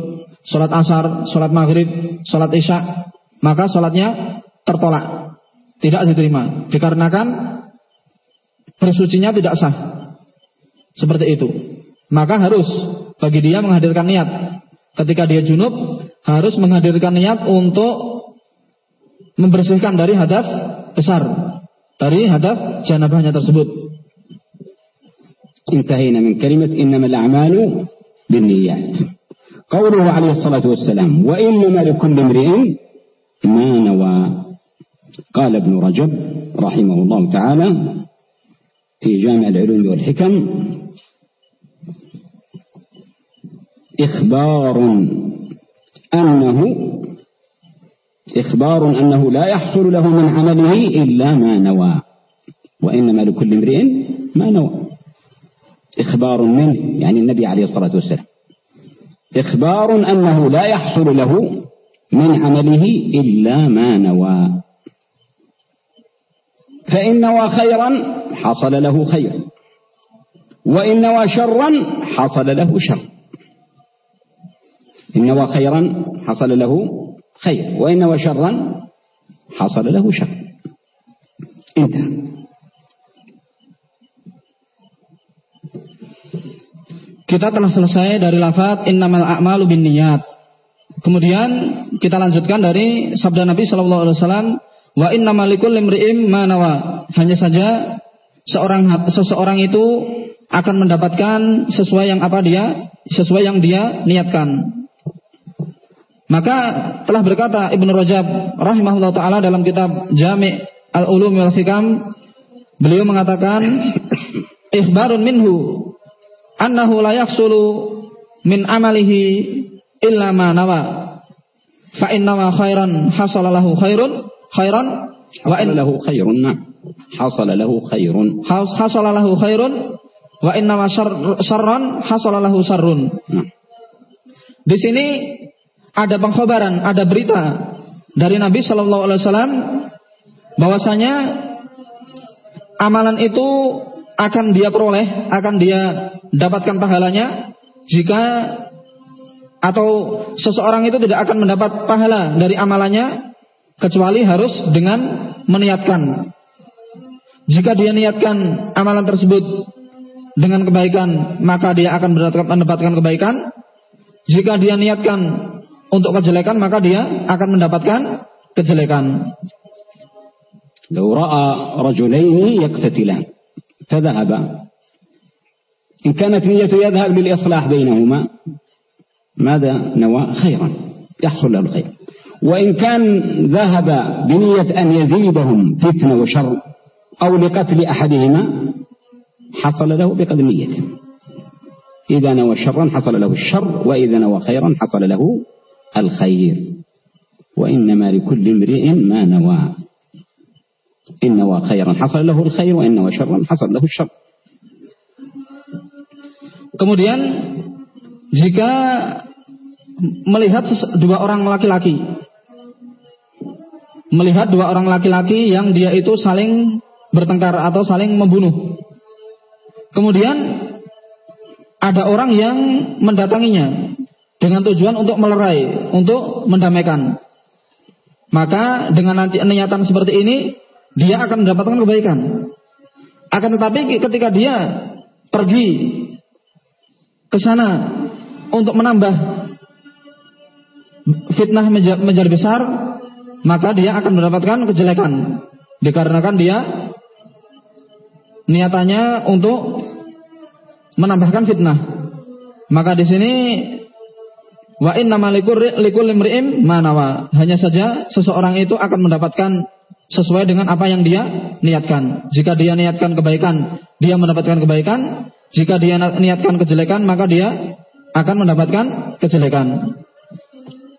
sholat asar, sholat maghrib, sholat isya, maka sholatnya tertolak. Tidak diterima. Dikarenakan bersucinya tidak sah. Seperti itu. Maka harus bagi dia menghadirkan niat. Ketika dia junub harus menghadirkan niat untuk membersihkan dari hadas besar, dari hadas janabahnya tersebut. انتهينا من كلمة إنما الأعمال بالنيات قوله عليه الصلاة والسلام وإنما لكل امرئ ما نوى قال ابن رجب رحمه الله تعالى في جامع العلوم والحكم إخبار أنه إخبار أنه لا يحصل له من عمله إلا ما نوى وإنما لكل امرئ ما نوى. إخبار منه يعني النبي عليه الصلاة والسلام. إخبار أنه لا يحصل له من عمله إلا ما نوى. فإن نوى خيرا حصل له خير وإن نوى شرا حصل له شر إن نوى خيرا حصل له خير وإن نوى شرا حصل له شر انتهى Kita telah selesai dari lafaz innamal a'malu binniyat. Kemudian kita lanjutkan dari sabda Nabi sallallahu alaihi wasallam wa innamal likulli imri'in ma nawa. Hanya saja seorang seseorang itu akan mendapatkan sesuai yang apa dia sesuai yang dia niatkan. Maka telah berkata Ibnu Rajab rahimahullah taala dalam kitab Jami' Al-Ulum wal Hikam beliau mengatakan ikhbarun minhu annahu la yaksulu min amalihi illa ma nawa. Fa inna khairan hasala lahu khairun khairan wa in lahu khairun hasala lahu khairun. Hasala lahu khairun wa inna ma syarran hasala lahu syarrun. Nah. di sini ada pengkhabaran, ada berita dari Nabi Shallallahu Alaihi Wasallam bahwasanya amalan itu akan dia peroleh, akan dia dapatkan pahalanya jika atau seseorang itu tidak akan mendapat pahala dari amalannya kecuali harus dengan meniatkan. Jika dia niatkan amalan tersebut dengan kebaikan, maka dia akan mendapatkan kebaikan. Jika dia niatkan untuk kejelekan maka dia akan mendapatkan kejelekan. لو رأى رجلين يقتتلان فذهب إن كانت نيته يذهب للإصلاح بينهما ماذا نوى خيرا يحصل له الخير وإن كان ذهب بنية أن يزيدهم فتنة وشر أو لقتل أحدهما حصل له بقدر نيته إذا نوى شرا حصل له الشر وإذا نوى خيرا حصل له الخير وإنما لكل امرئ ما نوى إن نوى خيرا حصل له الخير وإن نوى شرا حصل له الشر Kemudian jika melihat dua orang laki-laki melihat dua orang laki-laki yang dia itu saling bertengkar atau saling membunuh. Kemudian ada orang yang mendatanginya dengan tujuan untuk melerai, untuk mendamaikan. Maka dengan nanti niatan seperti ini dia akan mendapatkan kebaikan. Akan tetapi ketika dia pergi ke sana untuk menambah fitnah menjadi besar, maka dia akan mendapatkan kejelekan. Dikarenakan dia niatannya untuk menambahkan fitnah. Maka di sini Wa inna likul limri'im manawa. Hanya saja seseorang itu akan mendapatkan sesuai dengan apa yang dia niatkan. Jika dia niatkan kebaikan, dia mendapatkan kebaikan. Jika dia niatkan kejelekan, maka dia akan mendapatkan kejelekan.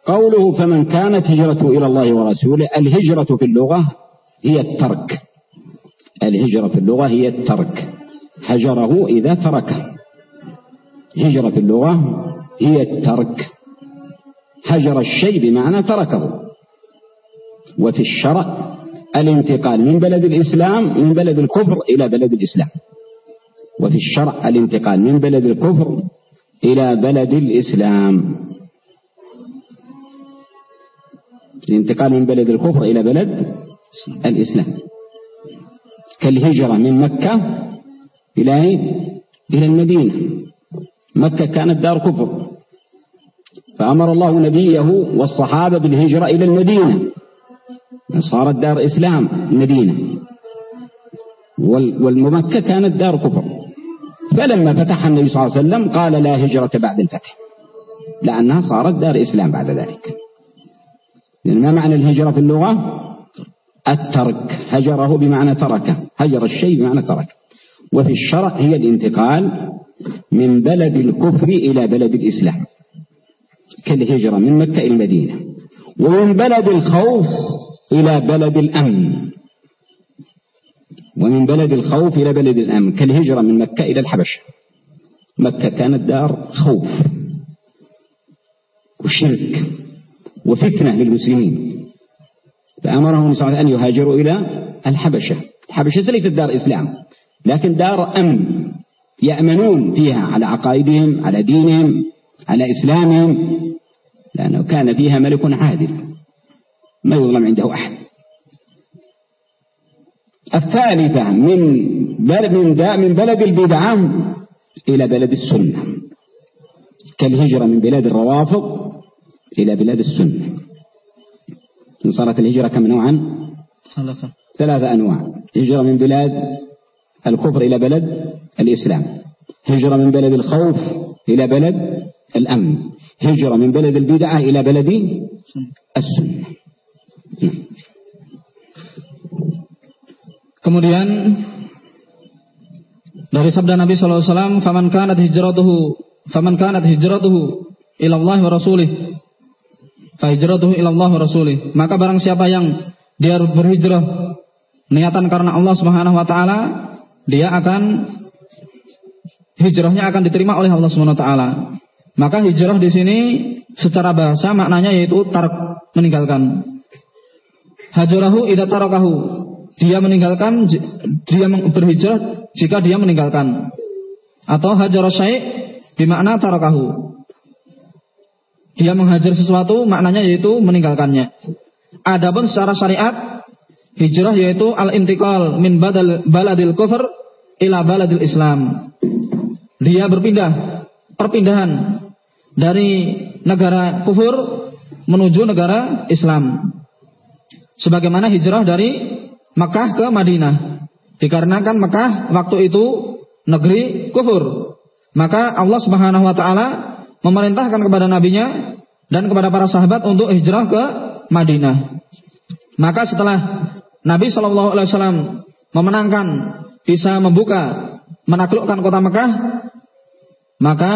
Qauluhu faman kanat hijratu ila Allah wa rasuli al-hijratu fil lughah hiya at-tark. Al-hijrah fil lughah hiya at-tark. Hajarahu idza taraka. Hijrah fil lughah hiya at-tark هجر الشيء بمعنى تركه. وفي الشرع الانتقال من بلد الإسلام من بلد الكفر إلى بلد الإسلام. وفي الشرع الانتقال من بلد الكفر إلى بلد الإسلام. الانتقال من بلد الكفر إلى بلد الإسلام. كالهجرة من مكة إلى إلى المدينة. مكة كانت دار كفر. فأمر الله نبيه والصحابة بالهجرة إلى المدينة. صارت دار إسلام المدينة. والمكة كانت دار كفر. فلما فتح النبي صلى الله عليه وسلم قال لا هجرة بعد الفتح لأنها صارت دار إسلام بعد ذلك. لأن ما معنى الهجرة في اللغة؟ الترك. هجره بمعنى تركه. هجر الشيء بمعنى ترك وفي الشرع هي الانتقال من بلد الكفر إلى بلد الإسلام. كالهجرة من مكة إلى المدينة. ومن بلد الخوف إلى بلد الأمن. ومن بلد الخوف إلى بلد الأمن. كالهجرة من مكة إلى الحبشة. مكة كانت دار خوف وشرك وفتنة للمسلمين. فأمرهم صلى الله أن يهاجروا إلى الحبشة. الحبشة ليست دار إسلام لكن دار أمن. يأمنون فيها على عقائدهم على دينهم. على إسلامهم لأنه كان فيها ملك عادل ما يظلم عنده أحد. الثالثة من بلد من, من بلد البدعة إلى بلد السنة. كالهجرة من بلاد الروافض إلى بلاد السنة. صارت الهجرة كم نوعا؟ ثلاثة. ثلاثة أنواع. هجرة من بلاد الكفر إلى بلد الإسلام. هجرة من بلد الخوف إلى بلد الأمن هجرة من بلد البدعة إلى بلد السنة Kemudian dari sabda Nabi sallallahu alaihi wasallam, "Faman kanat hijratuhu, faman kanat hijratuhu ila Allah wa rasulih, fa hijratuhu ila Allah wa rasulih." Maka barang siapa yang dia berhijrah niatan karena Allah Subhanahu wa taala, dia akan hijrahnya akan diterima oleh Allah Subhanahu wa taala. Maka hijrah di sini secara bahasa maknanya yaitu tarak meninggalkan. Hajarahu idza tarakahu. Dia meninggalkan dia berhijrah jika dia meninggalkan. Atau hajar syai' bermakna tarakahu. Dia menghajar sesuatu maknanya yaitu meninggalkannya. Adapun secara syariat hijrah yaitu al-intiqal min badal baladil kufur ila baladil Islam. Dia berpindah, perpindahan dari negara kufur menuju negara Islam. Sebagaimana hijrah dari Makkah ke Madinah. Dikarenakan Makkah waktu itu negeri kufur. Maka Allah Subhanahu wa taala memerintahkan kepada nabinya dan kepada para sahabat untuk hijrah ke Madinah. Maka setelah Nabi Shallallahu alaihi wasallam memenangkan bisa membuka menaklukkan kota Mekah maka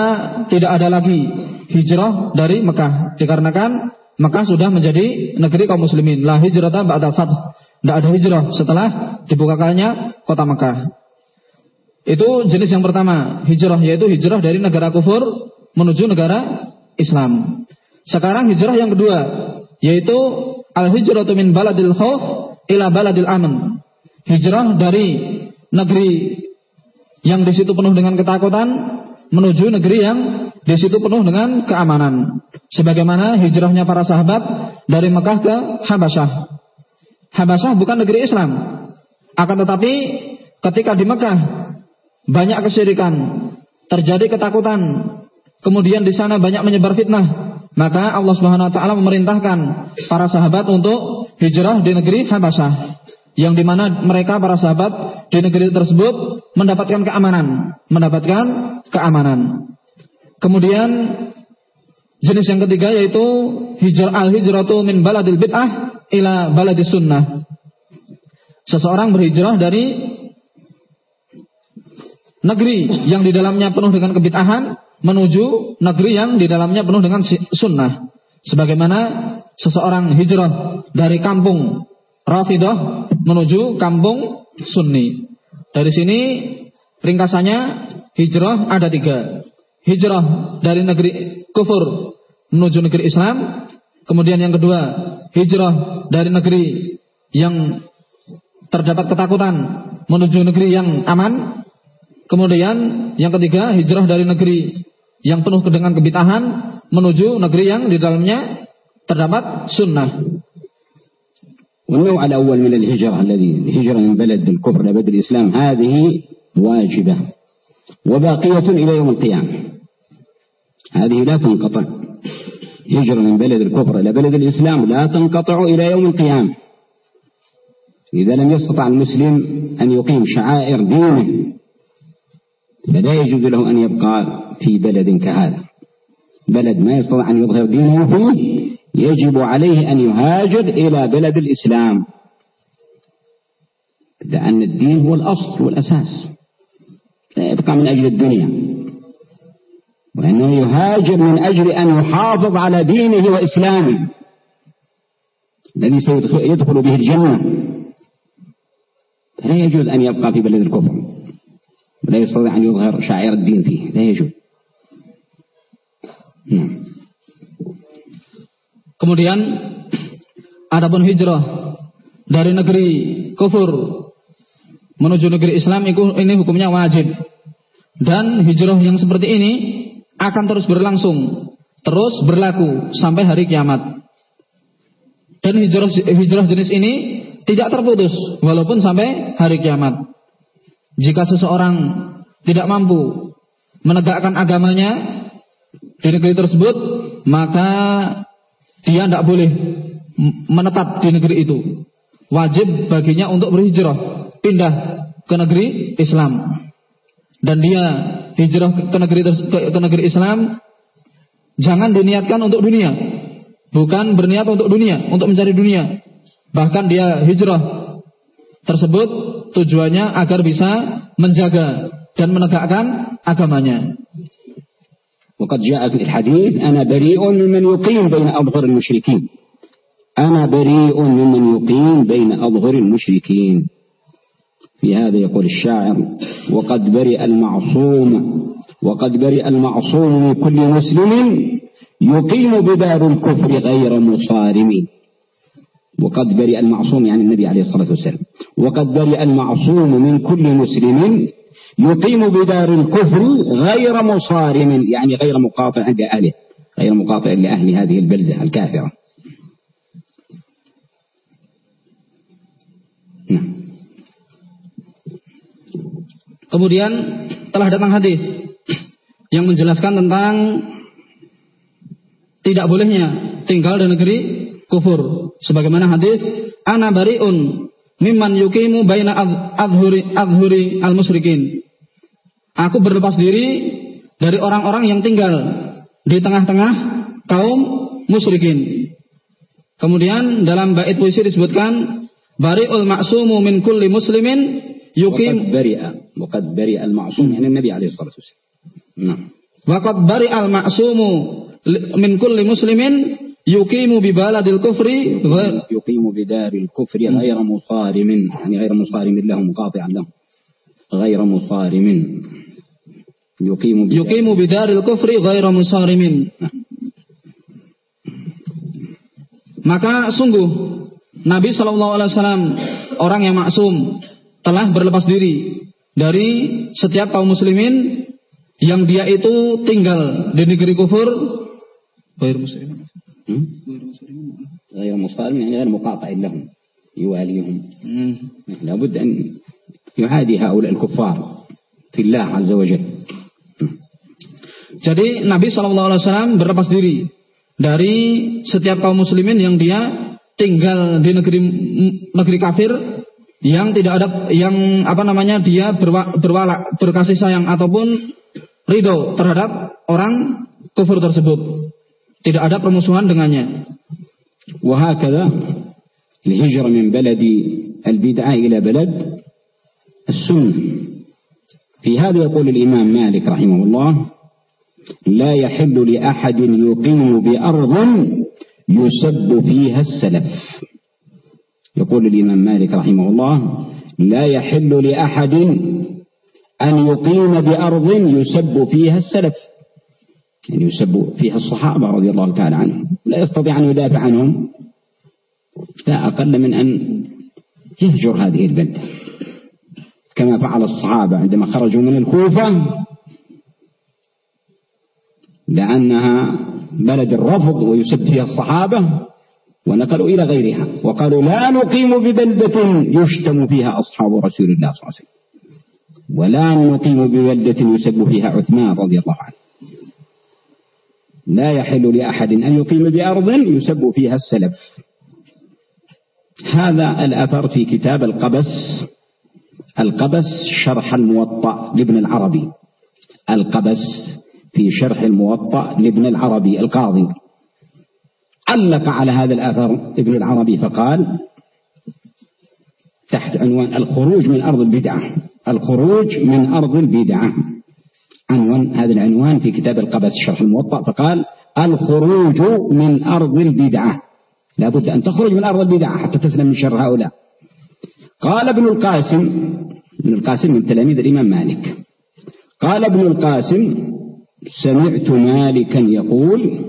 tidak ada lagi hijrah dari Mekah. Dikarenakan Mekah sudah menjadi negeri kaum muslimin. La hijrata ba'da fath. Tidak ada hijrah setelah dibukakannya kota Mekah. Itu jenis yang pertama. Hijrah yaitu hijrah dari negara kufur menuju negara Islam. Sekarang hijrah yang kedua yaitu al hijratu min baladil khauf ila baladil aman. Hijrah dari negeri yang di situ penuh dengan ketakutan menuju negeri yang di situ penuh dengan keamanan. Sebagaimana hijrahnya para sahabat dari Mekah ke Habasyah. Habasyah bukan negeri Islam. Akan tetapi ketika di Mekah banyak kesyirikan, terjadi ketakutan, kemudian di sana banyak menyebar fitnah, maka Allah Subhanahu wa taala memerintahkan para sahabat untuk hijrah di negeri Habasyah yang di mana mereka para sahabat di negeri tersebut mendapatkan keamanan, mendapatkan keamanan. Kemudian jenis yang ketiga yaitu hijrah al hijratu min baladil bid'ah ila baladis sunnah. Seseorang berhijrah dari negeri yang di dalamnya penuh dengan kebid'ahan menuju negeri yang di dalamnya penuh dengan sunnah. Sebagaimana seseorang hijrah dari kampung Rafidah menuju kampung Sunni. Dari sini ringkasannya hijrah ada tiga. Hijrah dari negeri kufur menuju negeri Islam. Kemudian yang kedua, hijrah dari negeri yang terdapat ketakutan menuju negeri yang aman. Kemudian yang ketiga, hijrah dari negeri yang penuh dengan kebitahan menuju negeri yang di dalamnya terdapat sunnah. والنوع الأول من الهجرة الذي الهجرة من بلد الكفر إلى بلد الإسلام هذه واجبة وباقية إلى يوم القيامة. هذه لا تنقطع. هجرة من بلد الكفر إلى بلد الإسلام لا تنقطع إلى يوم القيامة. إذا لم يستطع المسلم أن يقيم شعائر دينه فلا يجوز له أن يبقى في بلد كهذا. بلد ما يستطيع أن يظهر دينه فيه يجب عليه أن يهاجر إلى بلد الإسلام. لأن الدين هو الأصل والأساس. لا يبقى من أجل الدنيا. وأنه يهاجر من أجل أن يحافظ على دينه وإسلامه. الذي سيدخل به الجنة. فلا يجوز أن يبقى في بلد الكفر. ولا يستطيع أن يظهر شعائر الدين فيه. لا يجوز. Nah. Kemudian adapun hijrah dari negeri kufur menuju negeri Islam ini hukumnya wajib. Dan hijrah yang seperti ini akan terus berlangsung, terus berlaku sampai hari kiamat. Dan hijrah hijrah jenis ini tidak terputus walaupun sampai hari kiamat. Jika seseorang tidak mampu menegakkan agamanya, di negeri tersebut, maka dia tidak boleh menetap di negeri itu. Wajib baginya untuk berhijrah, pindah ke negeri Islam. Dan dia hijrah ke negeri ke, ke negeri Islam jangan diniatkan untuk dunia. Bukan berniat untuk dunia, untuk mencari dunia. Bahkan dia hijrah tersebut tujuannya agar bisa menjaga dan menegakkan agamanya. وقد جاء في الحديث أنا بريء ممن يقيم بين أظهر المشركين. أنا بريء ممن يقيم بين أظهر المشركين. في هذا يقول الشاعر وقد برئ المعصوم وقد برئ المعصوم من كل مسلم يقيم بدار الكفر غير مصارم. وقد برئ المعصوم يعني النبي عليه الصلاة والسلام. وقد برئ المعصوم من كل مسلم يقيم بدار الكفر غير مصارم يعني غير مقاطع لأهله غير مقاطع لأهل هذه البلدة الكافرة نعم Kemudian telah datang hadis yang menjelaskan tentang tidak bolehnya tinggal di negeri kufur. Sebagaimana hadis ana bariun Miman yukimu baina adhuri adhuri al musyrikin. Aku berlepas diri dari orang-orang yang tinggal di tengah-tengah kaum musyrikin. Kemudian dalam bait puisi disebutkan bari'ul ma'sumu min kulli muslimin yukim bari'a waqad bari'a al ma'sum yani Nabi alaihi salatu wasallam. Nah. Waqad bari'al ma'sumu min kulli muslimin yukimu bi baladil kufri Yukimu bi daril kufri ghaira musarimin. Yani ghaira musarimin lahum qati'an lahum ghaira musarimin. Yukimu bi yukimu bi daril kufri ghaira musarimin. Maka sungguh Nabi saw alaihi wasallam orang yang maksum telah berlepas diri dari setiap kaum muslimin yang dia itu tinggal di negeri kufur muslimin غير مسلمين غير مسلمين يعني غير مقاطع لهم يواليهم لابد أن يعادي هؤلاء الكفار في الله عز وجل Jadi Nabi Shallallahu Alaihi Wasallam berlepas diri dari setiap kaum muslimin yang dia tinggal di negeri negeri kafir yang tidak ada yang apa namanya dia berwa, berwala berkasih sayang ataupun ridho terhadap orang kufur tersebut. Tidak ada permusuhan dengannya. وهكذا الهجرة من بلد البدعة إلى بلد السنة. في هذا يقول الإمام مالك رحمه الله لا يحل لأحد يقيم بأرض يسب فيها السلف. يقول الإمام مالك رحمه الله لا يحل لأحد أن يقيم بأرض يسب فيها السلف. يعني يسب فيها الصحابة رضي الله تعالى عنهم لا يستطيع أن يدافع عنهم لا أقل من أن يهجر هذه البلدة. كما فعل الصحابة عندما خرجوا من الكوفة لأنها بلد الرفض ويسب فيها الصحابة ونقلوا إلى غيرها وقالوا لا نقيم ببلدة يشتم فيها أصحاب رسول الله صلى الله عليه وسلم ولا نقيم ببلدة يسب فيها عثمان رضي الله عنه. لا يحل لأحد أن يقيم بأرض يسب فيها السلف. هذا الأثر في كتاب القبس. القبس شرح الموطأ لابن العربي. القبس في شرح الموطأ لابن العربي القاضي. علق على هذا الأثر ابن العربي فقال تحت عنوان الخروج من أرض البدعة. الخروج من أرض البدعة. عنوان هذا العنوان في كتاب القبس شرح الموطأ فقال الخروج من أرض البدعة. لابد أن تخرج من أرض البدعة حتى تسلم من شر هؤلاء. قال ابن القاسم ابن القاسم من تلاميذ الإمام مالك. قال ابن القاسم سمعت مالكا يقول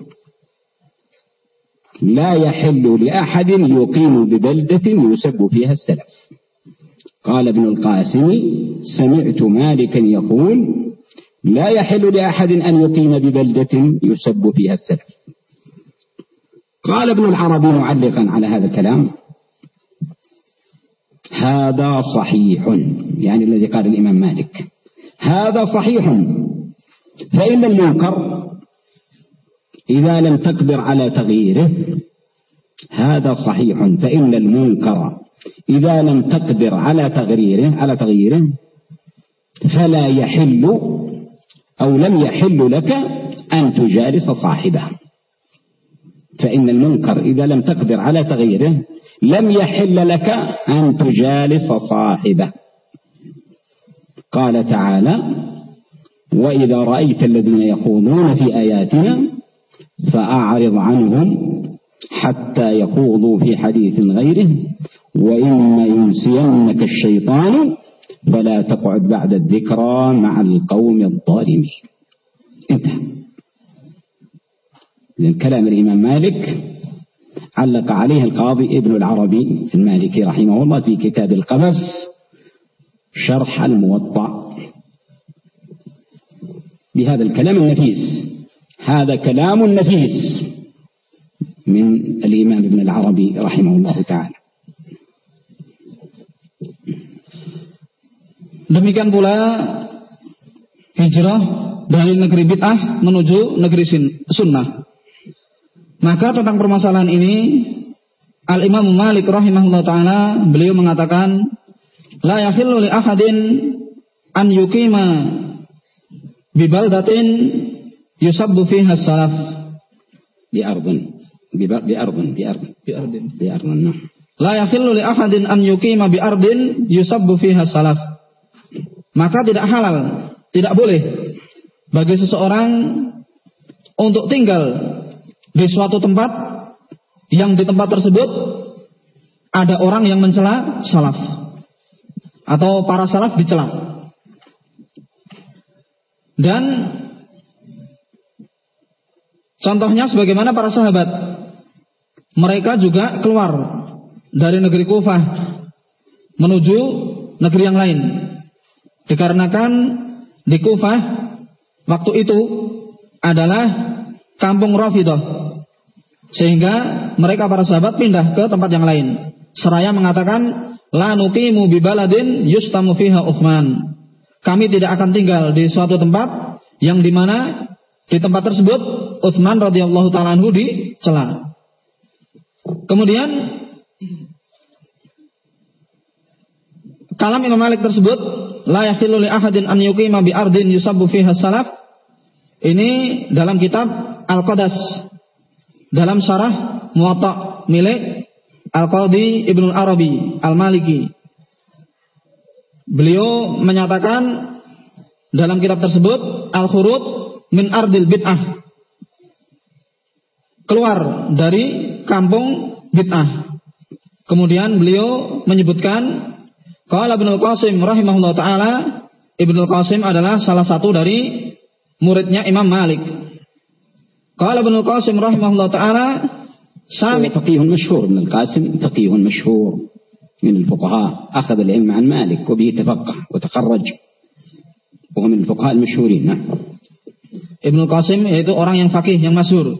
لا يحل لأحد يقيم ببلدة يسب فيها السلف. قال ابن القاسم سمعت مالكا يقول لا يحل لأحد أن يقيم ببلدة يسب فيها السلف قال ابن العربي معلقا على هذا الكلام هذا صحيح يعني الذي قال الإمام مالك. هذا صحيح فإن المنكر إذا لم تقدر على تغييره هذا صحيح فإن المنكر إذا لم تقدر على تغييره على تغييره فلا يحل أو لم يحل لك أن تجالس صاحبه. فإن المنكر إذا لم تقدر على تغييره لم يحل لك أن تجالس صاحبه. قال تعالى وإذا رأيت الذين يخوضون في آياتنا فأعرض عنهم حتى يخوضوا في حديث غيره وإما ينسينك الشيطان فلا تقعد بعد الذكرى مع القوم الظالمين. انتهى. إذن كلام الإمام مالك علق عليه القاضي ابن العربي المالكي رحمه الله في كتاب القبس شرح الموطأ. بهذا الكلام النفيس هذا كلام نفيس من الإمام ابن العربي رحمه الله تعالى. Demikian pula hijrah dari negeri bid'ah menuju negeri sunnah. Maka tentang permasalahan ini Al-Imam Malik rahimahullah taala beliau mengatakan la yahillu li ahadin an yuqima bi baldatin yusabbu fiha salaf. Bi ardin bi ardin bi ardin bi ardin bi ardin. La yahillu li ahadin an yuqima bi ardin yusabbu fiha salaf maka tidak halal, tidak boleh bagi seseorang untuk tinggal di suatu tempat yang di tempat tersebut ada orang yang mencela salaf atau para salaf dicela. Dan contohnya sebagaimana para sahabat mereka juga keluar dari negeri Kufah menuju negeri yang lain Dikarenakan di Kufah waktu itu adalah kampung Rafidah. Sehingga mereka para sahabat pindah ke tempat yang lain. Seraya mengatakan, La nuqimu bi baladin yustamu fiha Uthman. Kami tidak akan tinggal di suatu tempat yang di mana di tempat tersebut Uthman radhiyallahu taala anhu dicela. Kemudian kalam Imam Malik tersebut la yahillu li ahadin an yuqima bi ardin yusabbu fiha salaf. Ini dalam kitab Al-Qadas dalam syarah Muwatta milik Al-Qadhi Ibnu Arabi Al-Maliki. Beliau menyatakan dalam kitab tersebut al-khurud min ardil bid'ah. Keluar dari kampung bid'ah. Kemudian beliau menyebutkan Qala Ibnu Qasim rahimahullah taala, Ibnu Qasim adalah salah satu dari muridnya Imam Malik. Qala Ibnu Qasim rahimahullah taala, سامي فقيه مشهور ابن القاسم فقيه مشهور من الفقهاء أخذ العلم عن مالك وبه تفقه وتخرج وهو من الفقهاء المشهورين نعم Ibnu Qasim yaitu orang yang fakih yang masyhur.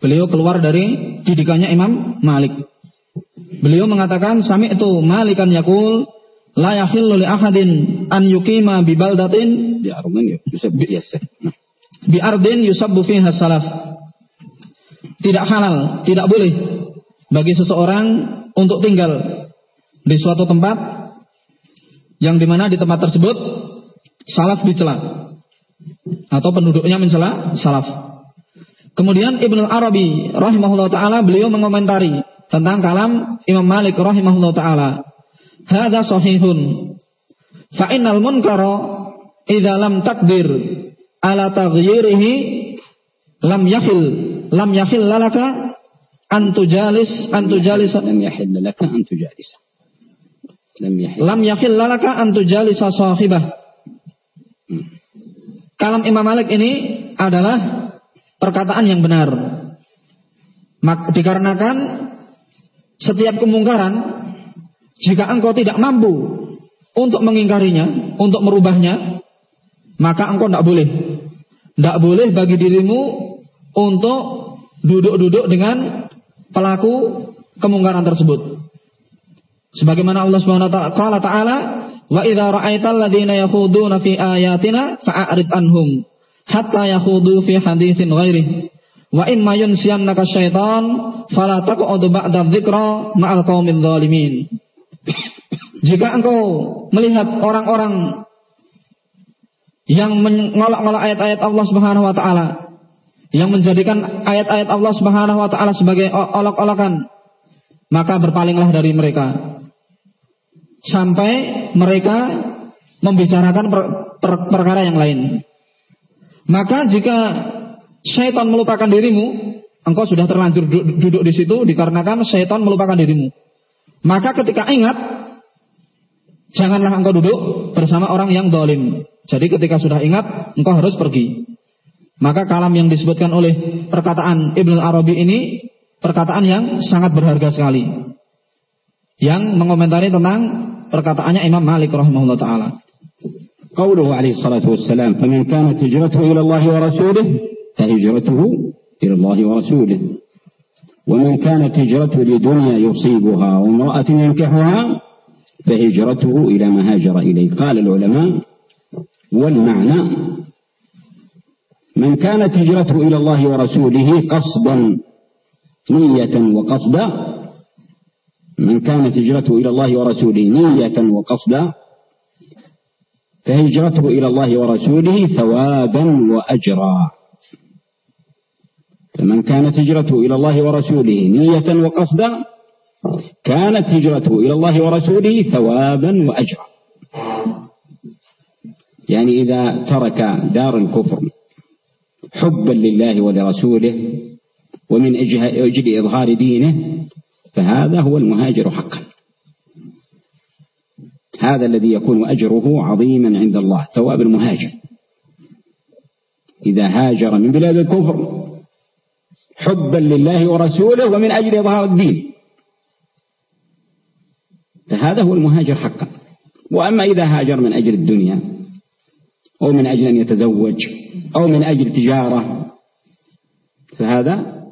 Beliau keluar dari didikannya Imam Malik. Beliau mengatakan sami itu Malikan yakul la yahillu li ahadin an yuqima bi baldatin bi ardin yusabbu bi ardin yusabbu fiha salaf. Tidak halal, tidak boleh bagi seseorang untuk tinggal di suatu tempat yang di mana di tempat tersebut salaf dicela atau penduduknya mencela salaf. Kemudian Ibnu Arabi rahimahullah taala beliau mengomentari tentang kalam Imam Malik rahimahullah taala Hada sahihun. Fa innal munkara idza lam takdir ala taghyirihi lam yakhil lam yakhil lalaka an tujalis an tujalis lam yakhil laka an tujalis lam yakhil lam yakhil lalaka an tujalis sahibah Kalam Imam Malik ini adalah perkataan yang benar. Mak, dikarenakan setiap kemungkaran jika engkau tidak mampu untuk mengingkarinya, untuk merubahnya, maka engkau tidak boleh. Tidak boleh bagi dirimu untuk duduk-duduk dengan pelaku kemungkaran tersebut. Sebagaimana Allah Subhanahu wa taala, "Wa idza ra'aital ladzina yakhuduna fi ayatina fa'arid anhum hatta yakhudu fi haditsin ghairi." Wa imma yunsiyannaka syaitan fala taq'ud ba'da dzikra ma'al qaumil zalimin. Jika engkau melihat orang-orang yang mengolok-olok ayat-ayat Allah Subhanahu wa taala, yang menjadikan ayat-ayat Allah Subhanahu wa taala sebagai olok-olokan, maka berpalinglah dari mereka. Sampai mereka membicarakan per, per, perkara yang lain. Maka jika syaitan melupakan dirimu, engkau sudah terlanjur duduk, di situ dikarenakan syaitan melupakan dirimu. Maka ketika ingat, janganlah engkau duduk bersama orang yang dolim. Jadi ketika sudah ingat, engkau harus pergi. Maka kalam yang disebutkan oleh perkataan Ibn Arabi ini, perkataan yang sangat berharga sekali. Yang mengomentari tentang perkataannya Imam Malik rahimahullah ta'ala. قوله عليه الصلاة والسلام فمن كانت هجرته إلى الله ورسوله فهجرته إلى الله ورسوله ومن كانت هجرته لدنيا يصيبها وامرأة ينكحها فهجرته إلى ما هاجر إليه. قال العلماء والمعنى من كانت هجرته إلى الله ورسوله قصدا نية وقصدا من كانت هجرته إلى الله ورسوله نية وقصدا فهجرته إلى الله ورسوله ثوابا وأجرا. فمن كانت هجرته إلى الله ورسوله نية وقصدا كانت هجرته إلى الله ورسوله ثوابا وأجرا. يعني إذا ترك دار الكفر حبا لله ولرسوله ومن أجل إظهار دينه فهذا هو المهاجر حقا. هذا الذي يكون أجره عظيما عند الله ثواب المهاجر. إذا هاجر من بلاد الكفر حبا لله ورسوله ومن أجل إظهار الدين. فهذا هو المهاجر حقا. وأما إذا هاجر من أجل الدنيا أو من أجل أن يتزوج أو من أجل تجارة فهذا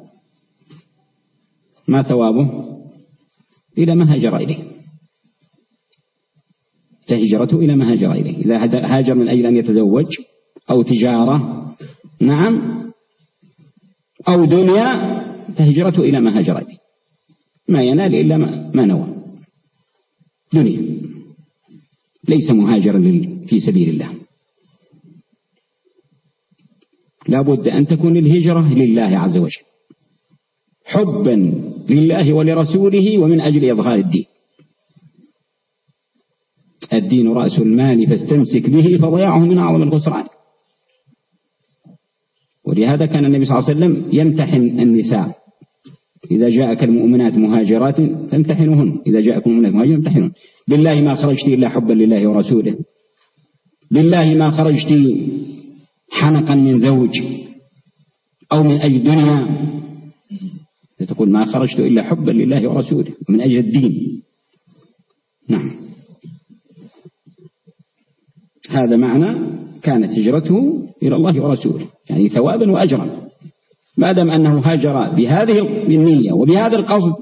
ما ثوابه إلى ما هاجر إليه. فهجرته إلى ما هاجر إليه. إذا هاجر من أجل أن يتزوج أو تجارة نعم أو دنيا فهجرته إلى ما هاجر إليه. ما ينال إلا ما, ما نوى. دنيا. ليس مهاجرا في سبيل الله. لا بد أن تكون الهجرة لله عز وجل. حبا لله ولرسوله ومن أجل إظهار الدين. الدين رأس المال فاستمسك به فضيعه من أعظم الخسران. ولهذا كان النبي صلى الله عليه وسلم يمتحن النساء. إذا جاءك المؤمنات مهاجرات فامتحنوهن. إذا جاءكم المؤمنات مهاجرات فامتحنوهن. بالله ما خرجت إلا حبا لله ورسوله. بالله ما خرجت حنقا من زوج أو من أجل دنيا تقول ما خرجت إلا حبا لله ورسوله. ومن أجل الدين. نعم. هذا معنى كانت هجرته إلى الله ورسوله. يعني ثوابا وأجرا. ما دام أنه هاجر بهذه النية وبهذا القصد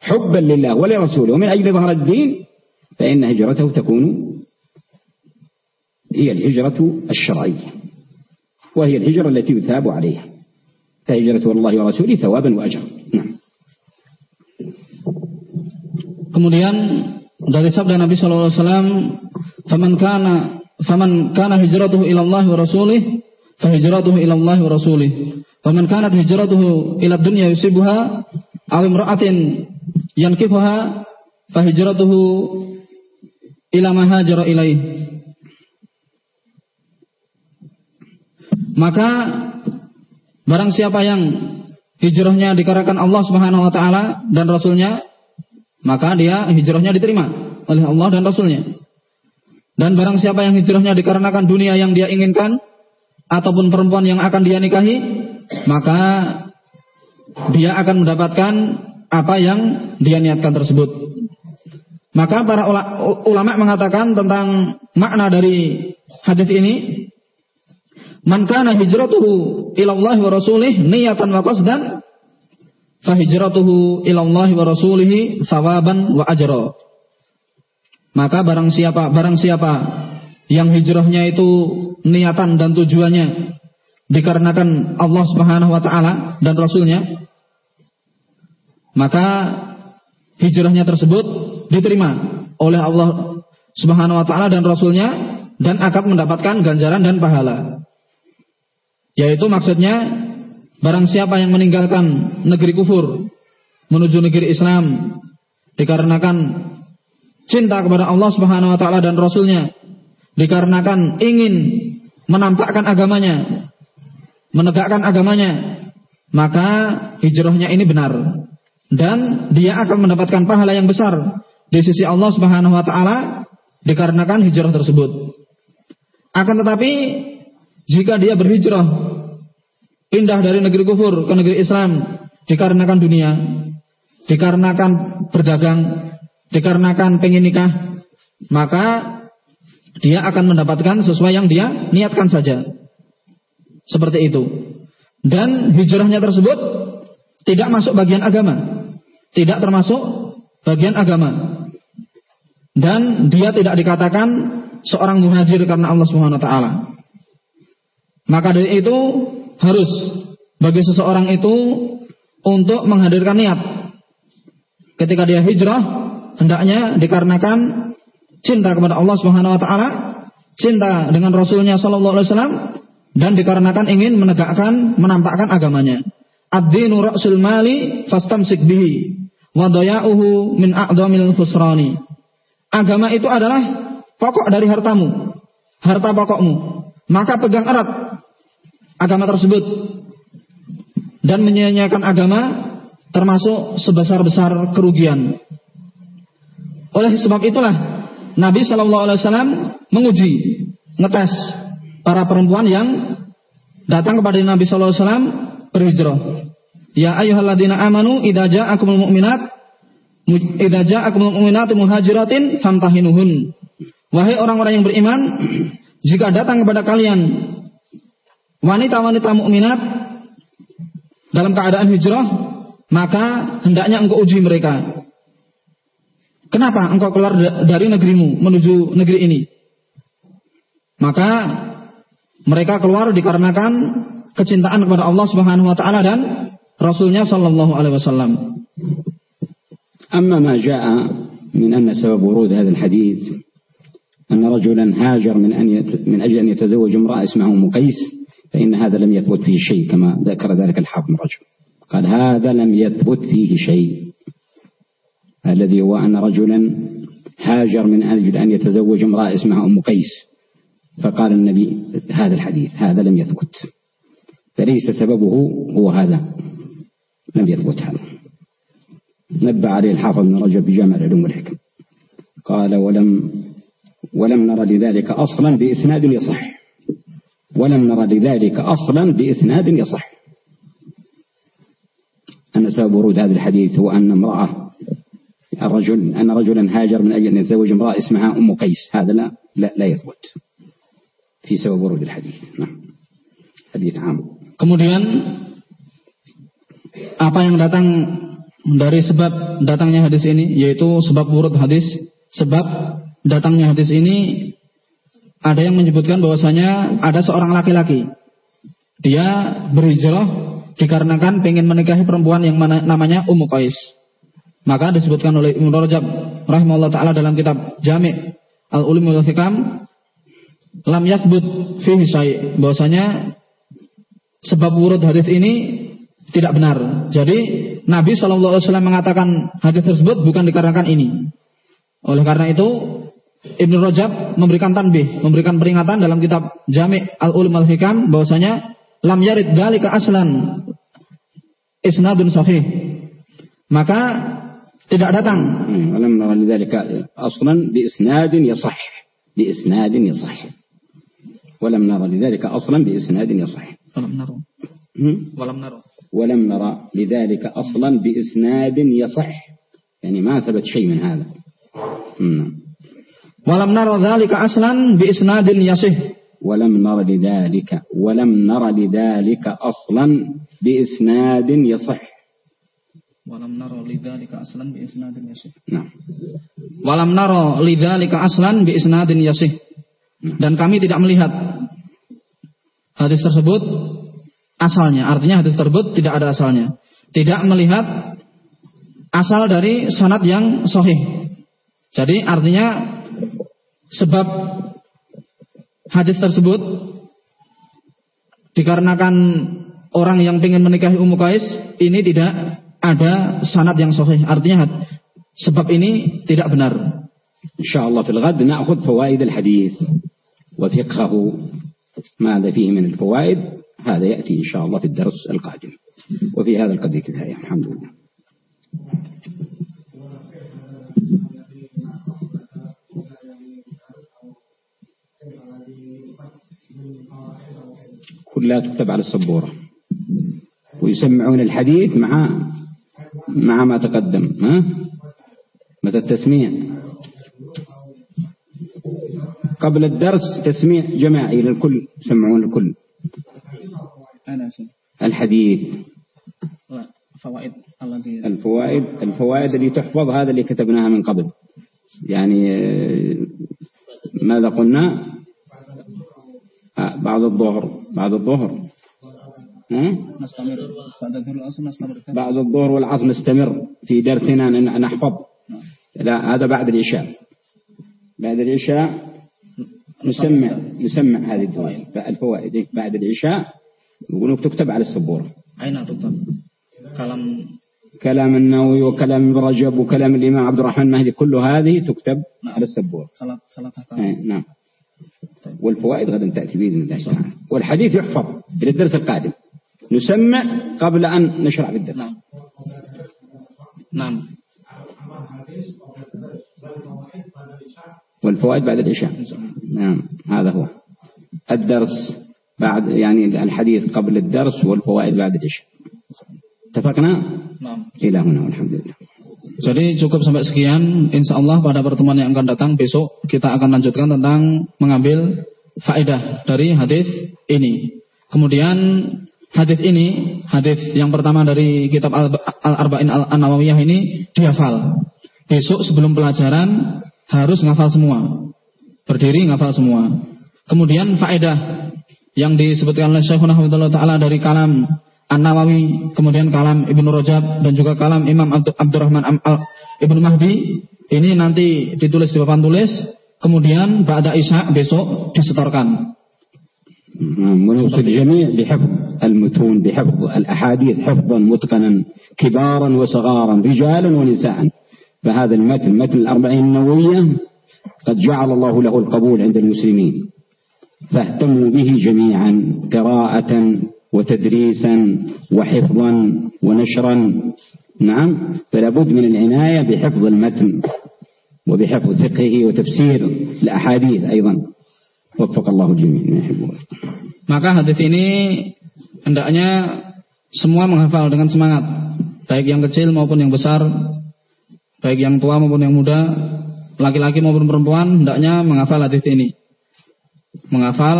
حبا لله ولرسوله ومن أجل ظهر الدين فإن هجرته تكون هي الهجرة الشرعية وهي الهجرة التي يثاب عليها فهجرة الله ورسوله ثوابا وأجرا نعم Kemudian dari sabda Nabi sallallahu alaihi wasallam, "Faman kana faman kana hijratuhu ila Allah wa rasulih, fa hijratuhu ila Allah wa rasulih. Faman kanat hijratuhu ila dunya yusibuha aw imra'atin yankifuha, fa hijratuhu ila ma hajara ilaih." Maka barang siapa yang hijrahnya dikarenakan Allah Subhanahu wa taala dan rasulnya maka dia hijrahnya diterima oleh Allah dan Rasulnya. Dan barang siapa yang hijrahnya dikarenakan dunia yang dia inginkan ataupun perempuan yang akan dia nikahi, maka dia akan mendapatkan apa yang dia niatkan tersebut. Maka para ulama mengatakan tentang makna dari hadis ini, man kana hijratuhu ila Allah wa rasulih niyatan wa qasdan fahijratuhu ilallahi wa rasulihi sawaban wa ajra. Maka barang siapa barang siapa yang hijrahnya itu niatan dan tujuannya dikarenakan Allah Subhanahu wa taala dan rasulnya maka hijrahnya tersebut diterima oleh Allah Subhanahu wa taala dan rasulnya dan akan mendapatkan ganjaran dan pahala. Yaitu maksudnya Barang siapa yang meninggalkan negeri kufur menuju negeri Islam dikarenakan cinta kepada Allah Subhanahu wa taala dan rasulnya, dikarenakan ingin menampakkan agamanya, menegakkan agamanya, maka hijrahnya ini benar dan dia akan mendapatkan pahala yang besar di sisi Allah Subhanahu wa taala dikarenakan hijrah tersebut. Akan tetapi jika dia berhijrah pindah dari negeri kufur ke negeri Islam dikarenakan dunia, dikarenakan berdagang, dikarenakan pengen nikah, maka dia akan mendapatkan sesuai yang dia niatkan saja. Seperti itu. Dan hijrahnya tersebut tidak masuk bagian agama. Tidak termasuk bagian agama. Dan dia tidak dikatakan seorang muhajir karena Allah Subhanahu wa taala. Maka dari itu harus bagi seseorang itu untuk menghadirkan niat. Ketika dia hijrah, hendaknya dikarenakan cinta kepada Allah Subhanahu wa taala, cinta dengan Rasulnya sallallahu alaihi wasallam dan dikarenakan ingin menegakkan, menampakkan agamanya. Ad-dinu ra'sul mali fastamsik bihi wa daya'uhu min a'dhamil khusrani. Agama itu adalah pokok dari hartamu, harta pokokmu. Maka pegang erat agama tersebut dan menyanyiakan agama termasuk sebesar-besar kerugian. Oleh sebab itulah Nabi Shallallahu Alaihi Wasallam menguji, ngetes para perempuan yang datang kepada Nabi Shallallahu Alaihi Wasallam berhijrah. Ya ayyuhalladzina amanu idza ja'akumul mu'minat idza ja'akumul mu'minatu muhajiratin famtahinuhun. Wahai orang-orang yang beriman, jika datang kepada kalian wanita-wanita mukminat dalam keadaan hijrah, maka hendaknya engkau uji mereka. Kenapa engkau keluar dari negerimu menuju negeri ini? Maka mereka keluar dikarenakan kecintaan kepada Allah Subhanahu wa taala dan Rasulnya sallallahu alaihi wasallam. أما ما جاء من أن سبب ورود هذا الحديث أن رجلا هاجر من أن يت... من أجل أن يتزوج امرأة اسمها أم قيس فإن هذا لم يثبت فيه شيء كما ذكر ذلك الحاكم رجل. قال هذا لم يثبت فيه شيء. الذي هو أن رجلا هاجر من أجل أن يتزوج امرأة اسمها أم قيس. فقال النبي هذا الحديث هذا لم يثبت. فليس سببه هو هذا لم يثبت هذا نبه عليه الحافظ بن رجب بجامع العلوم والحكم. قال ولم ولم نرى لذلك أصلا بإسناد يصح. ولم نرى لذلك أصلا بإسناد يصح. أن سبب ورود هذا الحديث هو أن امرأة الرجل أن رجلا هاجر من أجل أن يتزوج امرأة اسمها أم قيس. هذا لا لا, لا يثبت. في سبب ورود الحديث نعم حديث عام kemudian apa yang datang dari sebab datangnya hadis ini yaitu sebab wurud hadis Sebab datangnya hadis ini ada yang menyebutkan bahwasanya ada seorang laki-laki. Dia berhijrah dikarenakan ingin menikahi perempuan yang mana, namanya Ummu Qais. Maka disebutkan oleh Ibnu Rajab rahimahullah taala dalam kitab Jami' Al-Ulum wal Hikam lam yasbut fihi syai' bahwasanya sebab urut hadis ini tidak benar. Jadi Nabi saw alaihi wasallam mengatakan hadis tersebut bukan dikarenakan ini. Oleh karena itu Ibnu Rajab memberikan tanbih, memberikan peringatan dalam kitab Jami' Al-Ulum Al-Hikam bahwasanya lam yarid dalika aslan isnadun sahih. Maka tidak datang. Alam nara dzalika aslan bi isnadin yasah. Bi isnadin yasah. ولم نرى لذلك أصلا بإسناد يصح ولم نرى. ولم نرى. ولم نرى لذلك أصلا بإسناد يصح. يعني ما ثبت شيء من هذا. ولم نرى ذلك أصلا بإسناد يصح. ولم نرى لذلك ولم نرى لذلك أصلا بإسناد يصح. ولم نرى لذلك أصلا بإسناد يصح. نعم. ولم نرى لذلك أصلا بإسناد يصح. Dan kami tidak melihat hadis tersebut asalnya artinya hadis tersebut tidak ada asalnya tidak melihat asal dari sanad yang sahih jadi artinya sebab hadis tersebut dikarenakan orang yang ingin menikahi Ummu Qais ini tidak ada sanad yang sahih. Artinya sebab ini tidak benar. Insyaallah fil ghad na'khudh fawaid al-hadis wa fiqhahu ماذا فيه من الفوائد هذا يأتي إن شاء الله في الدرس القادم. وفي هذا القدر كفاية الحمد لله. كلها تكتب على السبورة. ويسمعون الحديث مع مع ما تقدم ها؟ متى التسميع؟ قبل الدرس تسميع جماعي للكل يسمعون الكل. الحديث. فوائد الفوائد الفوائد اللي تحفظ هذا اللي كتبناها من قبل. يعني ماذا قلنا؟ بعد الظهر بعد الظهر. بعد الظهر نستمر. بعد الظهر والعصر نستمر في درسنا نحفظ. لا هذا بعد العشاء. بعد العشاء نسمع نسمع هذه الفوائد بعد العشاء يقولون تكتب على السبورة. أين تكتب؟ كلام كلام النووي وكلام ابن رجب وكلام الإمام عبد الرحمن المهدي كل هذه تكتب نعم. على السبورة. صلاة صلاة نعم. والفوائد غدا تأتي بإذن الله تعالى. والحديث يحفظ إلى الدرس القادم. نسمع قبل أن نشرع في الدرس نعم. نعم. والفوائد بعد العشاء. نعم هذا هو الدرس بعد يعني الحديث قبل الدرس والفوائد بعد العشاء اتفقنا نعم إلى هنا والحمد لله Jadi cukup sampai sekian. Insya Allah pada pertemuan yang akan datang besok kita akan lanjutkan tentang mengambil faedah dari hadis ini. Kemudian hadis ini, hadis yang pertama dari kitab Al-Arba'in Al-Nawawiyah ini dihafal. Besok sebelum pelajaran harus ngafal semua. Berdiri ngafal semua. Kemudian faedah yang disebutkan oleh Syekhuna Hamdulillah Ta'ala dari kalam An-Nawawi, kemudian kalam Ibnu Rajab dan juga kalam Imam Abdurrahman Al Ibnu Mahdi. Ini nanti ditulis di papan tulis, kemudian Ba'da Isya besok disetorkan. ونوصي الجميع بحفظ المتون بحفظ الأحاديث حفظا متقنا كبارا وصغارا رجالا ونساء فهذا المتن متن الأربعين النووية قد جعل الله له القبول عند المسلمين فاهتموا به جميعا قراءة وتدريسا وحفظا ونشرا نعم فلا بد من العناية بحفظ المتن وبحفظ فقهه وتفسير الأحاديث أيضا وفق الله الجميع maka hadis ini hendaknya semua menghafal dengan semangat baik yang kecil maupun yang besar baik yang tua maupun yang muda laki-laki maupun perempuan hendaknya menghafal hadis ini. Menghafal,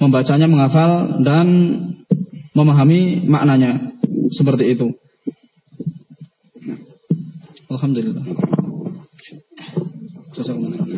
membacanya menghafal dan memahami maknanya seperti itu. Alhamdulillah. Jazakumullah.